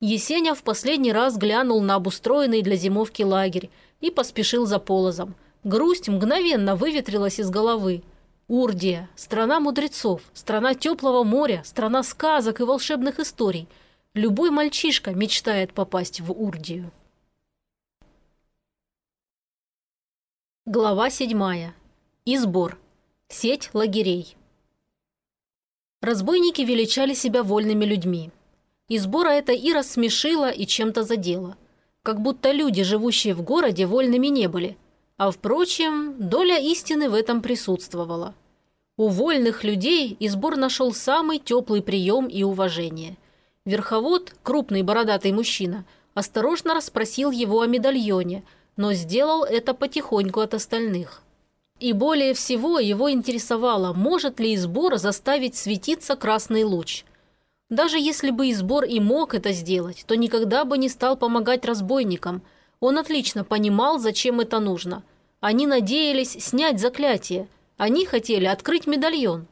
Есеня в последний раз глянул на обустроенный для зимовки лагерь и поспешил за Полозом. Грусть мгновенно выветрилась из головы. Урдия – страна мудрецов, страна теплого моря, страна сказок и волшебных историй. Любой мальчишка мечтает попасть в Урдию. Глава седьмая. Избор. Сеть лагерей. Разбойники величали себя вольными людьми. И сбора это и рассмешило, и чем-то задело. Как будто люди, живущие в городе, вольными не были. А впрочем, доля истины в этом присутствовала. У вольных людей Избор нашел самый теплый прием и уважение. Верховод, крупный бородатый мужчина, осторожно расспросил его о медальоне, но сделал это потихоньку от остальных. И более всего его интересовало, может ли Избор заставить светиться красный луч. Даже если бы Избор и мог это сделать, то никогда бы не стал помогать разбойникам. Он отлично понимал, зачем это нужно. Они надеялись снять заклятие. Они хотели открыть медальон.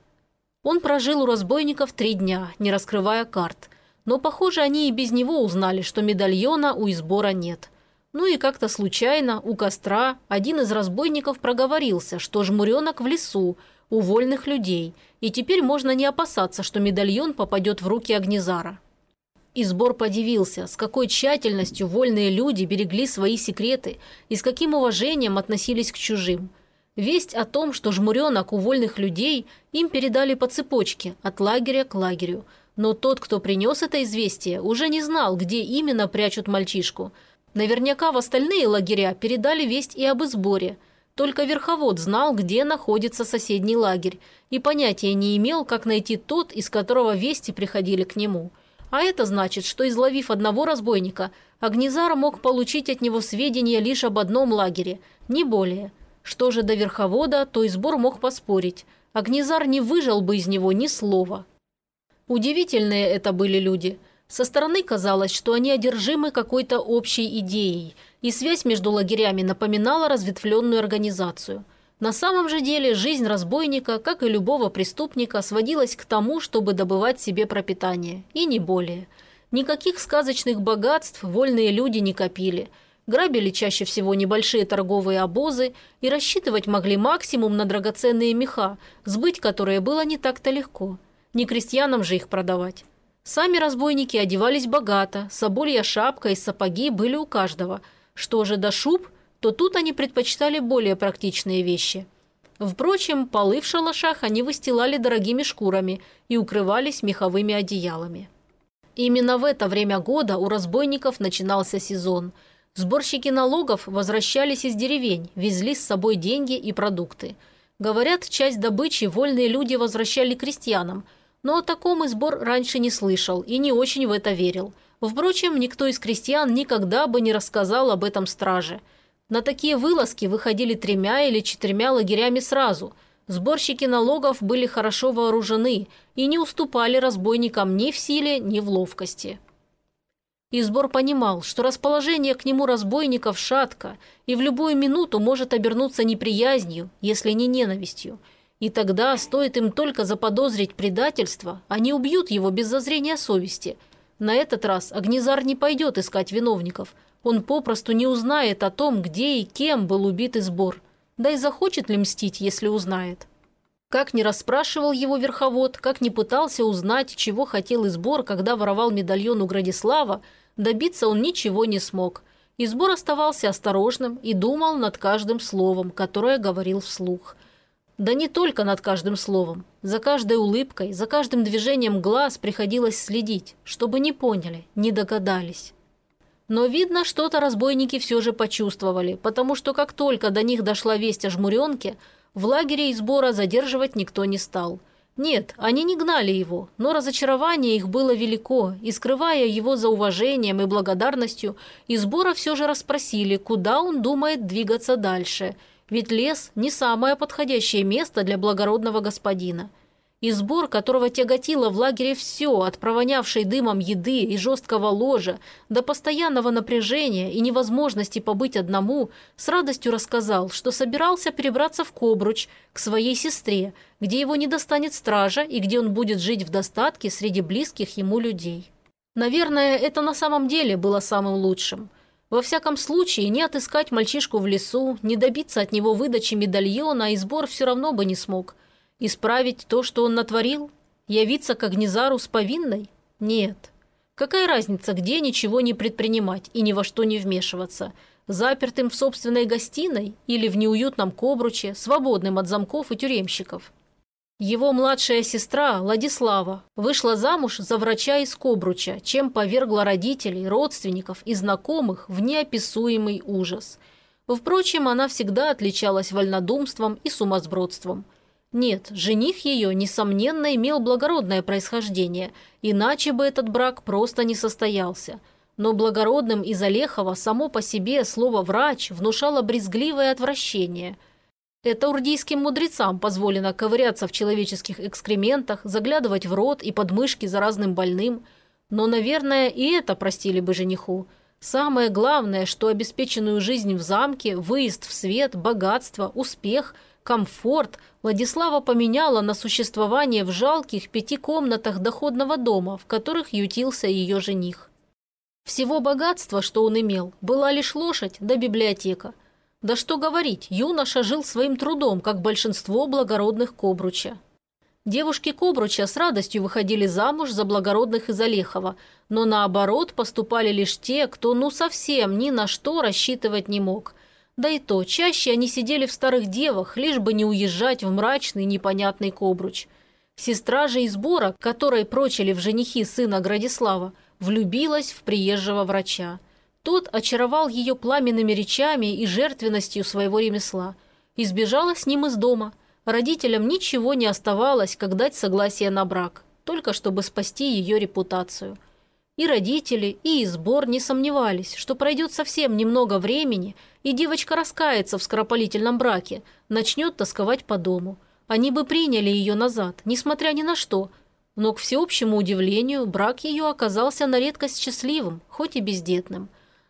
Он прожил у разбойников три дня, не раскрывая карт. Но, похоже, они и без него узнали, что медальона у избора нет. Ну и как-то случайно у костра один из разбойников проговорился, что жмуренок в лесу, у вольных людей, и теперь можно не опасаться, что медальон попадет в руки Агнезара. И сбор подивился, с какой тщательностью вольные люди берегли свои секреты и с каким уважением относились к чужим. Весть о том, что жмуренок у вольных людей, им передали по цепочке, от лагеря к лагерю. Но тот, кто принес это известие, уже не знал, где именно прячут мальчишку – Наверняка в остальные лагеря передали весть и об изборе. Только верховод знал, где находится соседний лагерь, и понятия не имел, как найти тот, из которого вести приходили к нему. А это значит, что изловив одного разбойника, Агнезар мог получить от него сведения лишь об одном лагере, не более. Что же до верховода, то и сбор мог поспорить. Агнезар не выжил бы из него ни слова. Удивительные это были люди – со стороны казалось, что они одержимы какой-то общей идеей, и связь между лагерями напоминала разветвленную организацию. На самом же деле жизнь разбойника, как и любого преступника, сводилась к тому, чтобы добывать себе пропитание, и не более. Никаких сказочных богатств вольные люди не копили. Грабили чаще всего небольшие торговые обозы и рассчитывать могли максимум на драгоценные меха, сбыть которые было не так-то легко. Не крестьянам же их продавать. Сами разбойники одевались богато, соболья шапка и сапоги были у каждого. Что же до шуб, то тут они предпочитали более практичные вещи. Впрочем, полы в шалашах они выстилали дорогими шкурами и укрывались меховыми одеялами. Именно в это время года у разбойников начинался сезон. Сборщики налогов возвращались из деревень, везли с собой деньги и продукты. Говорят, часть добычи вольные люди возвращали крестьянам – но о таком и сбор раньше не слышал и не очень в это верил. Впрочем, никто из крестьян никогда бы не рассказал об этом страже. На такие вылазки выходили тремя или четырьмя лагерями сразу. Сборщики налогов были хорошо вооружены и не уступали разбойникам ни в силе, ни в ловкости. И сбор понимал, что расположение к нему разбойников шатко и в любую минуту может обернуться неприязнью, если не ненавистью – и тогда, стоит им только заподозрить предательство, они убьют его без зазрения совести. На этот раз Агнезар не пойдет искать виновников. Он попросту не узнает о том, где и кем был убит Избор. Да и захочет ли мстить, если узнает. Как не расспрашивал его верховод, как не пытался узнать, чего хотел Избор, когда воровал медальон у Градислава, добиться он ничего не смог. Избор оставался осторожным и думал над каждым словом, которое говорил вслух – да не только над каждым словом. За каждой улыбкой, за каждым движением глаз приходилось следить, чтобы не поняли, не догадались. Но, видно, что-то разбойники все же почувствовали, потому что как только до них дошла весть о жмуренке, в лагере и сбора задерживать никто не стал. Нет, они не гнали его, но разочарование их было велико, и, скрывая его за уважением и благодарностью, из сбора все же расспросили, куда он думает двигаться дальше – ведь лес – не самое подходящее место для благородного господина. И сбор, которого тяготило в лагере все, от провонявшей дымом еды и жесткого ложа до постоянного напряжения и невозможности побыть одному, с радостью рассказал, что собирался перебраться в Кобруч к своей сестре, где его не достанет стража и где он будет жить в достатке среди близких ему людей. Наверное, это на самом деле было самым лучшим – во всяком случае, не отыскать мальчишку в лесу, не добиться от него выдачи медальона, и сбор все равно бы не смог. Исправить то, что он натворил? Явиться к Агнезару с повинной? Нет. Какая разница, где ничего не предпринимать и ни во что не вмешиваться? Запертым в собственной гостиной или в неуютном кобруче, свободным от замков и тюремщиков? Его младшая сестра, Владислава, вышла замуж за врача из Кобруча, чем повергла родителей, родственников и знакомых в неописуемый ужас. Впрочем, она всегда отличалась вольнодумством и сумасбродством. Нет, жених ее, несомненно, имел благородное происхождение, иначе бы этот брак просто не состоялся. Но благородным из Олехова само по себе слово «врач» внушало брезгливое отвращение – это урдийским мудрецам позволено ковыряться в человеческих экскрементах, заглядывать в рот и подмышки за разным больным. Но, наверное, и это простили бы жениху. Самое главное, что обеспеченную жизнь в замке, выезд в свет, богатство, успех комфорт Владислава поменяла на существование в жалких пяти комнатах доходного дома, в которых ютился ее жених. Всего богатства, что он имел, была лишь лошадь да библиотека. Да что говорить, юноша жил своим трудом, как большинство благородных Кобруча. Девушки Кобруча с радостью выходили замуж за благородных из Олехова, но наоборот поступали лишь те, кто ну совсем ни на что рассчитывать не мог. Да и то, чаще они сидели в старых девах, лишь бы не уезжать в мрачный непонятный Кобруч. Сестра же из Бора, которой прочили в женихи сына Градислава, влюбилась в приезжего врача. Тот очаровал ее пламенными речами и жертвенностью своего ремесла. Избежала с ним из дома – Родителям ничего не оставалось, как дать согласие на брак, только чтобы спасти ее репутацию. И родители, и сбор не сомневались, что пройдет совсем немного времени, и девочка раскается в скоропалительном браке, начнет тосковать по дому. Они бы приняли ее назад, несмотря ни на что. Но, к всеобщему удивлению, брак ее оказался на редкость счастливым, хоть и бездетным.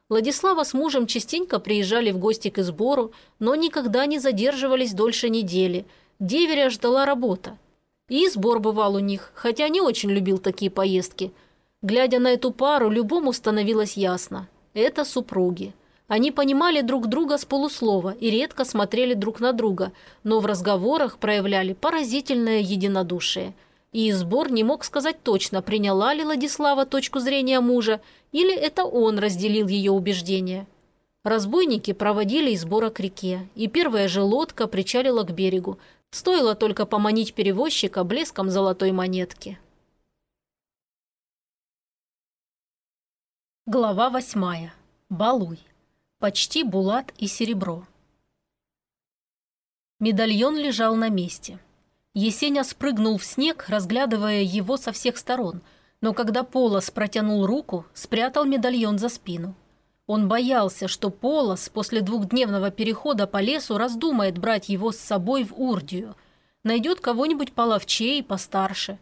Владислава с мужем частенько приезжали в гости к избору, но никогда не задерживались дольше недели – Деверя ждала работа. И сбор бывал у них, хотя не очень любил такие поездки. Глядя на эту пару, любому становилось ясно. Это супруги. Они понимали друг друга с полуслова и редко смотрели друг на друга, но в разговорах проявляли поразительное единодушие. И сбор не мог сказать точно, приняла ли Владислава точку зрения мужа, или это он разделил ее убеждения. Разбойники проводили из к реке, и первая же лодка причалила к берегу, Стоило только поманить перевозчика блеском золотой монетки. Глава восьмая. Балуй. Почти булат и серебро. Медальон лежал на месте. Есеня спрыгнул в снег, разглядывая его со всех сторон, но когда Полос протянул руку, спрятал медальон за спину. Он боялся, что Полос после двухдневного перехода по лесу раздумает брать его с собой в Урдию. Найдет кого-нибудь половчей и постарше.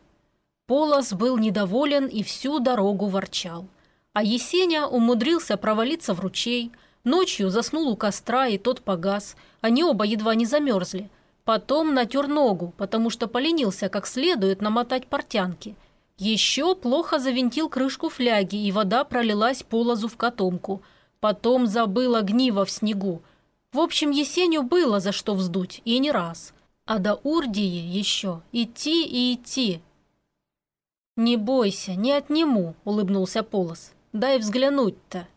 Полос был недоволен и всю дорогу ворчал. А Есеня умудрился провалиться в ручей. Ночью заснул у костра, и тот погас. Они оба едва не замерзли. Потом натер ногу, потому что поленился как следует намотать портянки. Еще плохо завинтил крышку фляги, и вода пролилась полозу в котомку – Потом забыл огниво в снегу. В общем, Есеню было за что вздуть, и не раз. А до Урдии еще идти и идти. «Не бойся, не отниму», — улыбнулся Полос. «Дай взглянуть-то».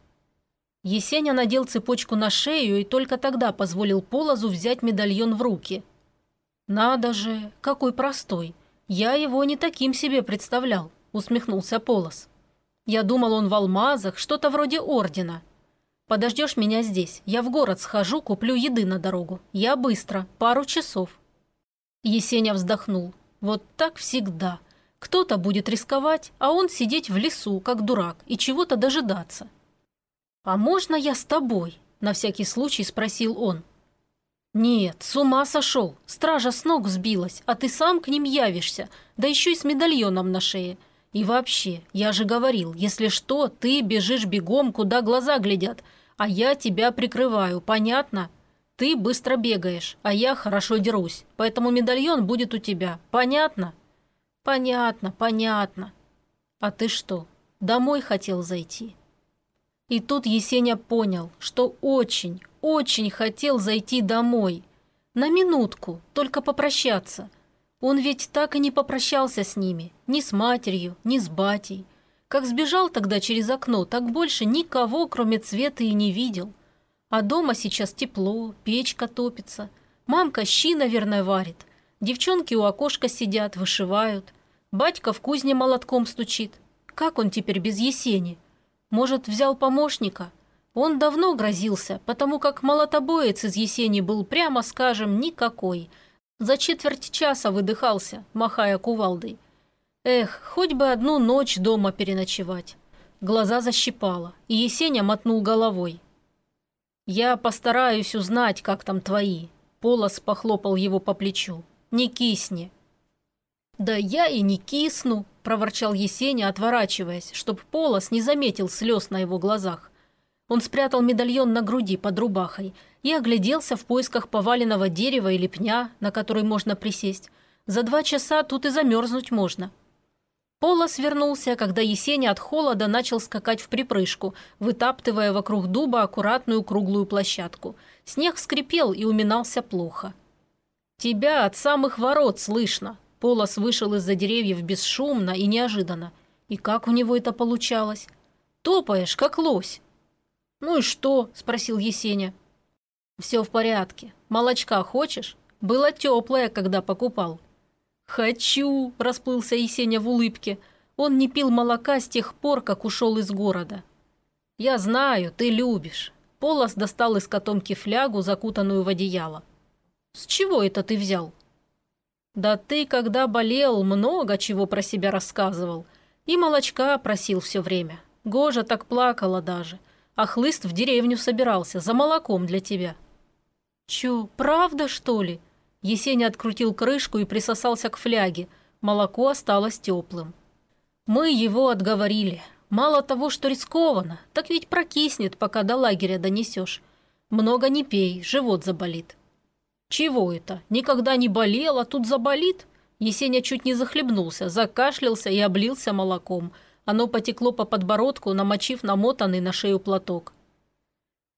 Есеня надел цепочку на шею и только тогда позволил Полозу взять медальон в руки. «Надо же, какой простой. Я его не таким себе представлял», — усмехнулся Полос. «Я думал, он в алмазах, что-то вроде ордена». Подождешь меня здесь. Я в город схожу, куплю еды на дорогу. Я быстро, пару часов». Есеня вздохнул. «Вот так всегда. Кто-то будет рисковать, а он сидеть в лесу, как дурак, и чего-то дожидаться». «А можно я с тобой?» – на всякий случай спросил он. «Нет, с ума сошел. Стража с ног сбилась, а ты сам к ним явишься, да еще и с медальоном на шее. И вообще, я же говорил, если что, ты бежишь бегом, куда глаза глядят, а я тебя прикрываю, понятно? Ты быстро бегаешь, а я хорошо дерусь, поэтому медальон будет у тебя, понятно? Понятно, понятно. А ты что, домой хотел зайти? И тут Есеня понял, что очень, очень хотел зайти домой. На минутку, только попрощаться. Он ведь так и не попрощался с ними, ни с матерью, ни с батей. Как сбежал тогда через окно, так больше никого, кроме Цвета, и не видел. А дома сейчас тепло, печка топится. Мамка щи, наверное, варит. Девчонки у окошка сидят, вышивают. Батька в кузне молотком стучит. Как он теперь без Есени? Может, взял помощника? Он давно грозился, потому как молотобоец из Есени был, прямо скажем, никакой – за четверть часа выдыхался, махая кувалдой. Эх, хоть бы одну ночь дома переночевать. Глаза защипало, и Есеня мотнул головой. «Я постараюсь узнать, как там твои», — Полос похлопал его по плечу. «Не кисни». «Да я и не кисну», — проворчал Есеня, отворачиваясь, чтоб Полос не заметил слез на его глазах. Он спрятал медальон на груди под рубахой и огляделся в поисках поваленного дерева или пня, на который можно присесть. За два часа тут и замерзнуть можно. Полос вернулся, когда Есеня от холода начал скакать в припрыжку, вытаптывая вокруг дуба аккуратную круглую площадку. Снег скрипел и уминался плохо. «Тебя от самых ворот слышно!» Полос вышел из-за деревьев бесшумно и неожиданно. И как у него это получалось? «Топаешь, как лось!» «Ну и что?» – спросил Есеня. «Все в порядке. Молочка хочешь? Было теплое, когда покупал». «Хочу!» – расплылся Есеня в улыбке. Он не пил молока с тех пор, как ушел из города. «Я знаю, ты любишь». Полос достал из котомки флягу, закутанную в одеяло. «С чего это ты взял?» «Да ты, когда болел, много чего про себя рассказывал. И молочка просил все время. Гожа так плакала даже. А хлыст в деревню собирался, за молоком для тебя». «Чё, правда, что ли?» Есеня открутил крышку и присосался к фляге. Молоко осталось теплым. «Мы его отговорили. Мало того, что рискованно, так ведь прокиснет, пока до лагеря донесешь. Много не пей, живот заболит». «Чего это? Никогда не болел, а тут заболит?» Есеня чуть не захлебнулся, закашлялся и облился молоком. Оно потекло по подбородку, намочив намотанный на шею платок.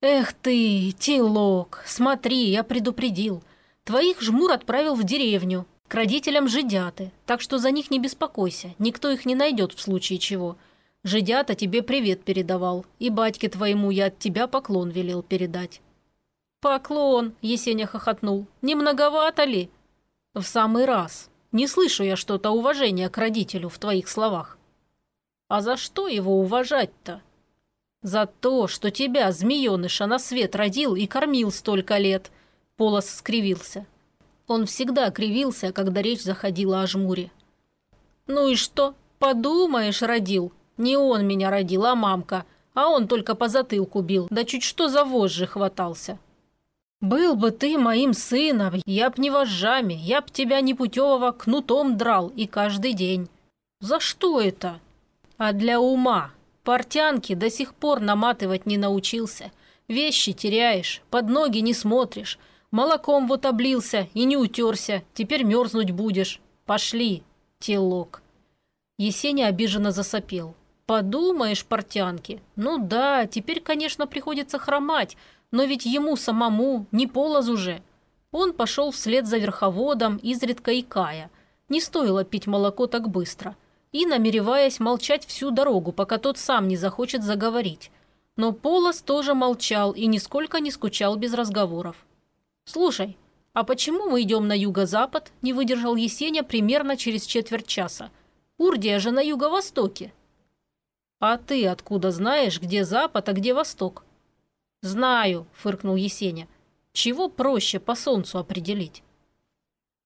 «Эх ты, телок, смотри, я предупредил. Твоих жмур отправил в деревню, к родителям жидяты, так что за них не беспокойся, никто их не найдет в случае чего. Жидята тебе привет передавал, и батьке твоему я от тебя поклон велел передать». «Поклон!» – Есеня хохотнул. «Не многовато ли?» «В самый раз. Не слышу я что-то уважения к родителю в твоих словах». «А за что его уважать-то?» «За то, что тебя, змееныша, на свет родил и кормил столько лет», Полос скривился. Он всегда кривился, когда речь заходила о жмуре. «Ну и что? Подумаешь, родил. Не он меня родил, а мамка. А он только по затылку бил, да чуть что за вожжи хватался». «Был бы ты моим сыном, я б не вожжами, я б тебя непутевого кнутом драл и каждый день». «За что это?» «А для ума. Портянки до сих пор наматывать не научился. Вещи теряешь, под ноги не смотришь, Молоком вот облился и не утерся, теперь мерзнуть будешь. Пошли, телок». Есеня обиженно засопел. «Подумаешь, портянки. Ну да, теперь, конечно, приходится хромать, но ведь ему самому не полоз уже». Он пошел вслед за верховодом, изредка икая. Не стоило пить молоко так быстро. И намереваясь молчать всю дорогу, пока тот сам не захочет заговорить. Но Полос тоже молчал и нисколько не скучал без разговоров. «Слушай, а почему мы идем на юго-запад?» – не выдержал Есеня примерно через четверть часа. «Урдия же на юго-востоке». «А ты откуда знаешь, где запад, а где восток?» «Знаю», – фыркнул Есеня. «Чего проще по солнцу определить?»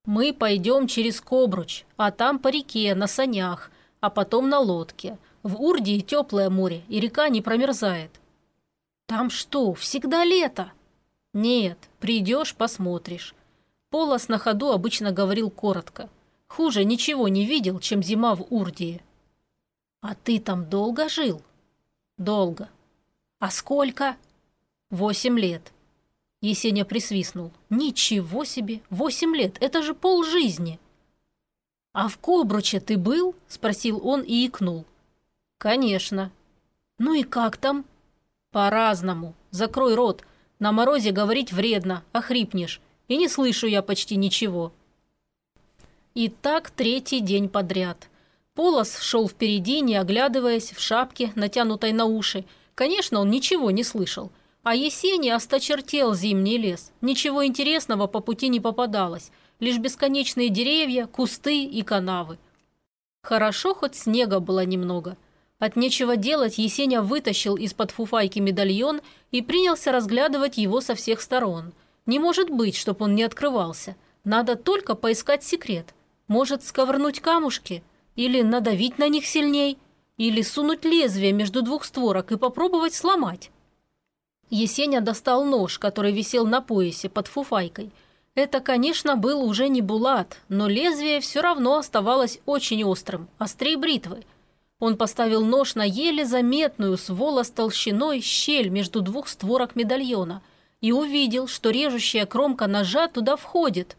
«Мы пойдем через Кобруч, а там по реке, на санях, а потом на лодке. В Урдии теплое море, и река не промерзает». «Там что, всегда лето?» «Нет, придешь, посмотришь». Полос на ходу обычно говорил коротко. Хуже ничего не видел, чем зима в Урдии. «А ты там долго жил?» «Долго». «А сколько?» «Восемь лет». Есеня присвистнул. «Ничего себе! Восемь лет! Это же полжизни!» «А в Кобруче ты был?» – спросил он и икнул. «Конечно». «Ну и как там?» «По-разному. Закрой рот. На морозе говорить вредно, охрипнешь. И не слышу я почти ничего. И так третий день подряд. Полос шел впереди, не оглядываясь, в шапке, натянутой на уши. Конечно, он ничего не слышал. А Есени осточертел зимний лес. Ничего интересного по пути не попадалось. Лишь бесконечные деревья, кусты и канавы. Хорошо, хоть снега было немного – от нечего делать Есеня вытащил из-под фуфайки медальон и принялся разглядывать его со всех сторон. Не может быть, чтоб он не открывался. Надо только поискать секрет. Может, сковырнуть камушки? Или надавить на них сильней? Или сунуть лезвие между двух створок и попробовать сломать? Есеня достал нож, который висел на поясе под фуфайкой. Это, конечно, был уже не булат, но лезвие все равно оставалось очень острым, острее бритвы – он поставил нож на еле заметную с волос толщиной щель между двух створок медальона и увидел, что режущая кромка ножа туда входит.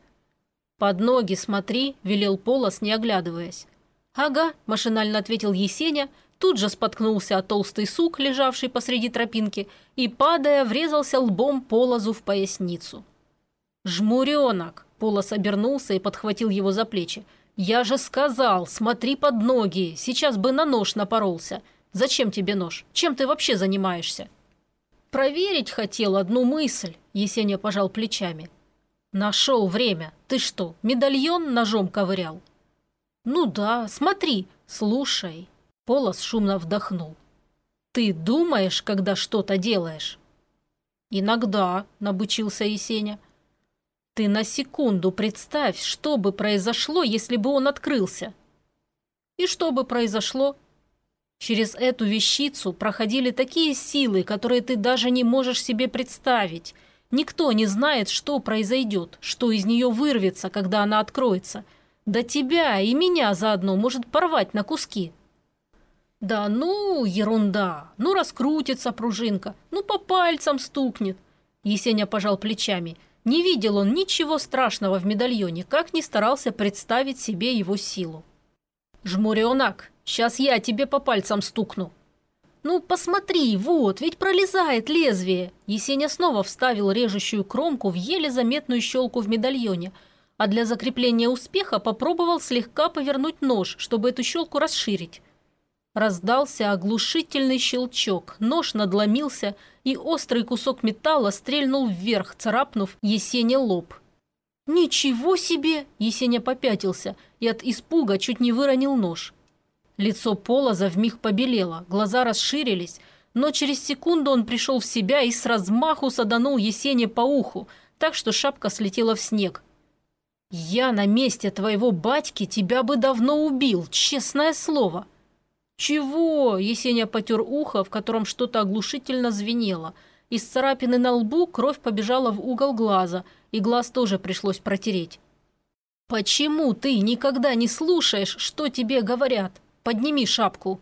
«Под ноги смотри», – велел Полос, не оглядываясь. «Ага», – машинально ответил Есеня, тут же споткнулся о толстый сук, лежавший посреди тропинки, и, падая, врезался лбом Полозу в поясницу. «Жмуренок!» – Полос обернулся и подхватил его за плечи. «Я же сказал, смотри под ноги, сейчас бы на нож напоролся. Зачем тебе нож? Чем ты вообще занимаешься?» «Проверить хотел одну мысль», – Есеня пожал плечами. «Нашел время. Ты что, медальон ножом ковырял?» «Ну да, смотри, слушай». Полос шумно вдохнул. «Ты думаешь, когда что-то делаешь?» «Иногда», – набучился Есеня. «Ты на секунду представь, что бы произошло, если бы он открылся». «И что бы произошло?» Через эту вещицу проходили такие силы, которые ты даже не можешь себе представить. Никто не знает, что произойдет, что из нее вырвется, когда она откроется. Да тебя и меня заодно может порвать на куски. Да ну, ерунда. Ну, раскрутится пружинка. Ну, по пальцам стукнет. Есеня пожал плечами. Не видел он ничего страшного в медальоне, как не старался представить себе его силу. «Жмуренок, Сейчас я тебе по пальцам стукну». «Ну, посмотри, вот, ведь пролезает лезвие!» Есеня снова вставил режущую кромку в еле заметную щелку в медальоне, а для закрепления успеха попробовал слегка повернуть нож, чтобы эту щелку расширить. Раздался оглушительный щелчок, нож надломился, и острый кусок металла стрельнул вверх, царапнув Есене лоб. «Ничего себе!» – Есеня попятился и от испуга чуть не выронил нож. Лицо Полоза вмиг побелело, глаза расширились, но через секунду он пришел в себя и с размаху саданул Есене по уху, так что шапка слетела в снег. «Я на месте твоего батьки тебя бы давно убил, честное слово!» «Чего?» – Есеня потер ухо, в котором что-то оглушительно звенело. Из царапины на лбу кровь побежала в угол глаза, и глаз тоже пришлось протереть. «Почему ты никогда не слушаешь, что тебе говорят?» Подними шапку».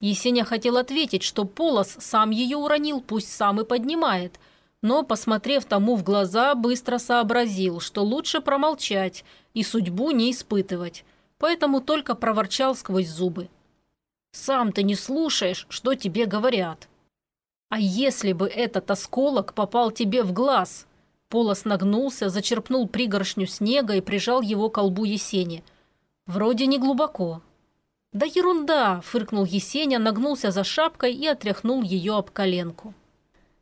Есеня хотел ответить, что Полос сам ее уронил, пусть сам и поднимает. Но, посмотрев тому в глаза, быстро сообразил, что лучше промолчать и судьбу не испытывать. Поэтому только проворчал сквозь зубы. «Сам ты не слушаешь, что тебе говорят». «А если бы этот осколок попал тебе в глаз?» Полос нагнулся, зачерпнул пригоршню снега и прижал его к колбу Есени. «Вроде не глубоко, «Да ерунда!» – фыркнул Есеня, нагнулся за шапкой и отряхнул ее об коленку.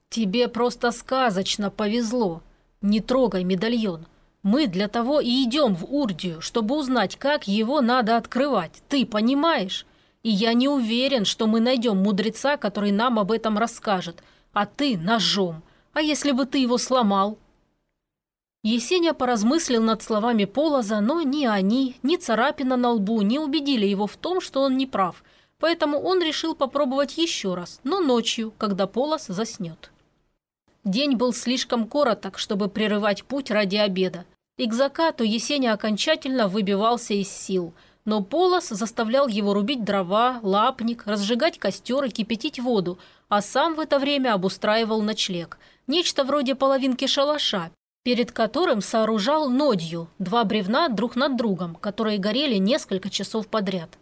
«Тебе просто сказочно повезло. Не трогай медальон. Мы для того и идем в Урдию, чтобы узнать, как его надо открывать. Ты понимаешь? И я не уверен, что мы найдем мудреца, который нам об этом расскажет. А ты ножом. А если бы ты его сломал?» Есеня поразмыслил над словами Полоза, но ни они, ни царапина на лбу не убедили его в том, что он не прав, поэтому он решил попробовать еще раз, но ночью, когда Полоз заснет. День был слишком короток, чтобы прерывать путь ради обеда, и к закату Есеня окончательно выбивался из сил, но Полос заставлял его рубить дрова, лапник, разжигать костер и кипятить воду, а сам в это время обустраивал ночлег – нечто вроде половинки шалаша, перед которым сооружал нодью, два бревна друг над другом, которые горели несколько часов подряд.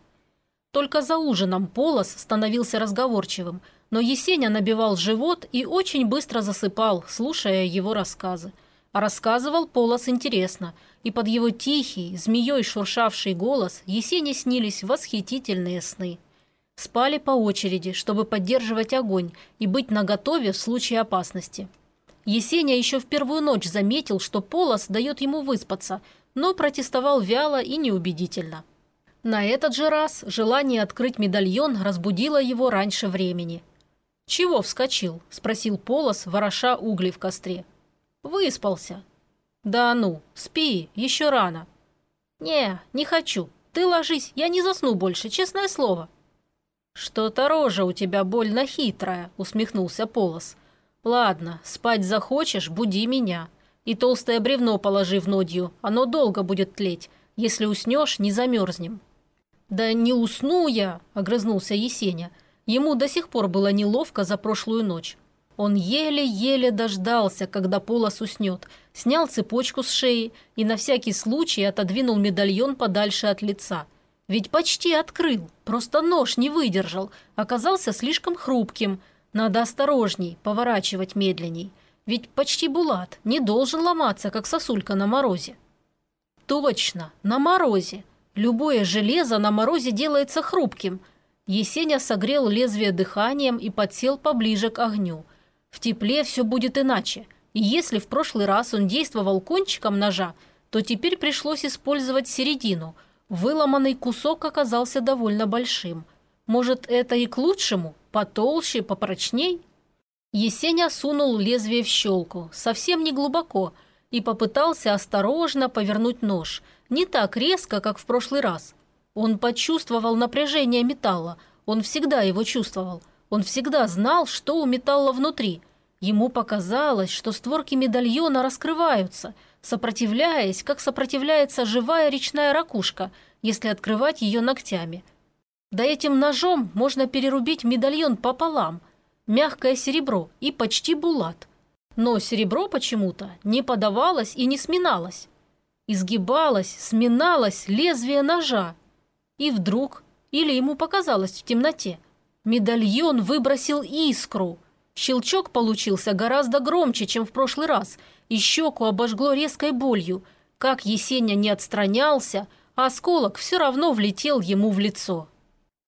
Только за ужином Полос становился разговорчивым, но Есеня набивал живот и очень быстро засыпал, слушая его рассказы. А рассказывал Полос интересно, и под его тихий, змеей шуршавший голос Есене снились восхитительные сны. Спали по очереди, чтобы поддерживать огонь и быть наготове в случае опасности. Есеня еще в первую ночь заметил, что Полос дает ему выспаться, но протестовал вяло и неубедительно. На этот же раз желание открыть медальон разбудило его раньше времени. «Чего вскочил?» – спросил Полос, вороша угли в костре. «Выспался». «Да ну, спи, еще рано». «Не, не хочу. Ты ложись, я не засну больше, честное слово». «Что-то рожа у тебя больно хитрая», – усмехнулся Полос. «Ладно, спать захочешь, буди меня. И толстое бревно положи в нодью, оно долго будет тлеть. Если уснешь, не замерзнем». «Да не усну я», – огрызнулся Есеня. Ему до сих пор было неловко за прошлую ночь. Он еле-еле дождался, когда Полос уснет, снял цепочку с шеи и на всякий случай отодвинул медальон подальше от лица. Ведь почти открыл, просто нож не выдержал, оказался слишком хрупким. Надо осторожней, поворачивать медленней. Ведь почти Булат не должен ломаться, как сосулька на морозе. Точно, на морозе. Любое железо на морозе делается хрупким. Есеня согрел лезвие дыханием и подсел поближе к огню – в тепле все будет иначе. И если в прошлый раз он действовал кончиком ножа, то теперь пришлось использовать середину. Выломанный кусок оказался довольно большим. Может, это и к лучшему? Потолще, попрочней? Есеня сунул лезвие в щелку, совсем не глубоко, и попытался осторожно повернуть нож. Не так резко, как в прошлый раз. Он почувствовал напряжение металла. Он всегда его чувствовал. Он всегда знал, что у металла внутри. Ему показалось, что створки медальона раскрываются, сопротивляясь, как сопротивляется живая речная ракушка, если открывать ее ногтями. Да этим ножом можно перерубить медальон пополам. Мягкое серебро и почти булат. Но серебро почему-то не подавалось и не сминалось. Изгибалось, сминалось лезвие ножа. И вдруг, или ему показалось в темноте, медальон выбросил искру – Щелчок получился гораздо громче, чем в прошлый раз, и щеку обожгло резкой болью. Как Есеня не отстранялся, а осколок все равно влетел ему в лицо.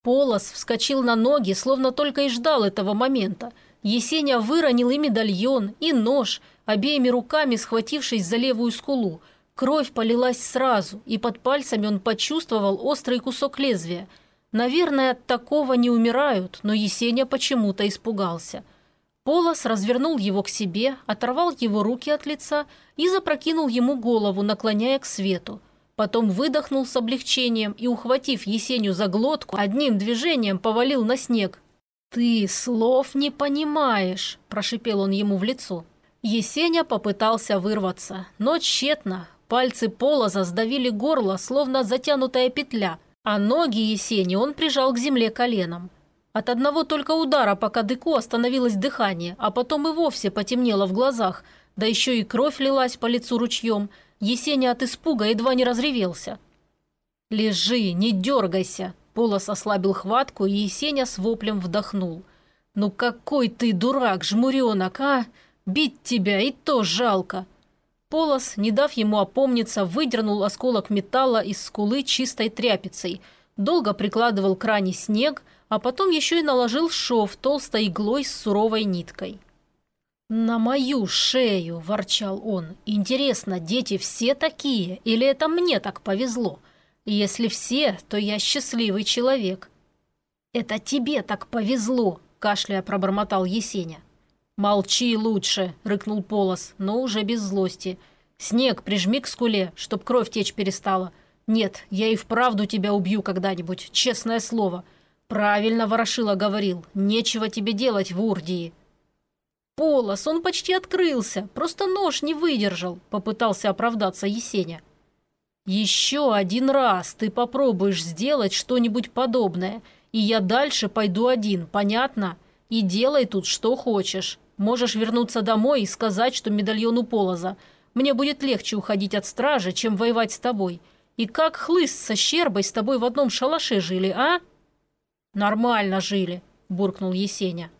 Полос вскочил на ноги, словно только и ждал этого момента. Есеня выронил и медальон, и нож, обеими руками схватившись за левую скулу. Кровь полилась сразу, и под пальцами он почувствовал острый кусок лезвия. Наверное, от такого не умирают, но Есеня почему-то испугался – Полос развернул его к себе, оторвал его руки от лица и запрокинул ему голову, наклоняя к свету. Потом выдохнул с облегчением и, ухватив Есеню за глотку, одним движением повалил на снег. «Ты слов не понимаешь», – прошипел он ему в лицо. Есеня попытался вырваться, но тщетно. Пальцы Полоза сдавили горло, словно затянутая петля, а ноги Есени он прижал к земле коленом. От одного только удара по кадыку остановилось дыхание, а потом и вовсе потемнело в глазах, да еще и кровь лилась по лицу ручьем. Есеня от испуга едва не разревелся. «Лежи, не дергайся!» Полос ослабил хватку, и Есеня с воплем вдохнул. «Ну какой ты дурак, жмуренок, а! Бить тебя и то жалко!» Полос, не дав ему опомниться, выдернул осколок металла из скулы чистой тряпицей, долго прикладывал к ране снег – а потом еще и наложил шов толстой иглой с суровой ниткой. «На мою шею!» – ворчал он. «Интересно, дети все такие, или это мне так повезло? Если все, то я счастливый человек». «Это тебе так повезло!» – кашляя пробормотал Есеня. «Молчи лучше!» – рыкнул Полос, но уже без злости. «Снег прижми к скуле, чтоб кровь течь перестала. Нет, я и вправду тебя убью когда-нибудь, честное слово. «Правильно Ворошила говорил. Нечего тебе делать в Урдии». «Полос, он почти открылся. Просто нож не выдержал», – попытался оправдаться Есеня. «Еще один раз ты попробуешь сделать что-нибудь подобное, и я дальше пойду один, понятно? И делай тут что хочешь. Можешь вернуться домой и сказать, что медальон у Полоза. Мне будет легче уходить от стражи, чем воевать с тобой. И как хлыст со щербой с тобой в одном шалаше жили, а?» «Нормально жили», – буркнул Есеня.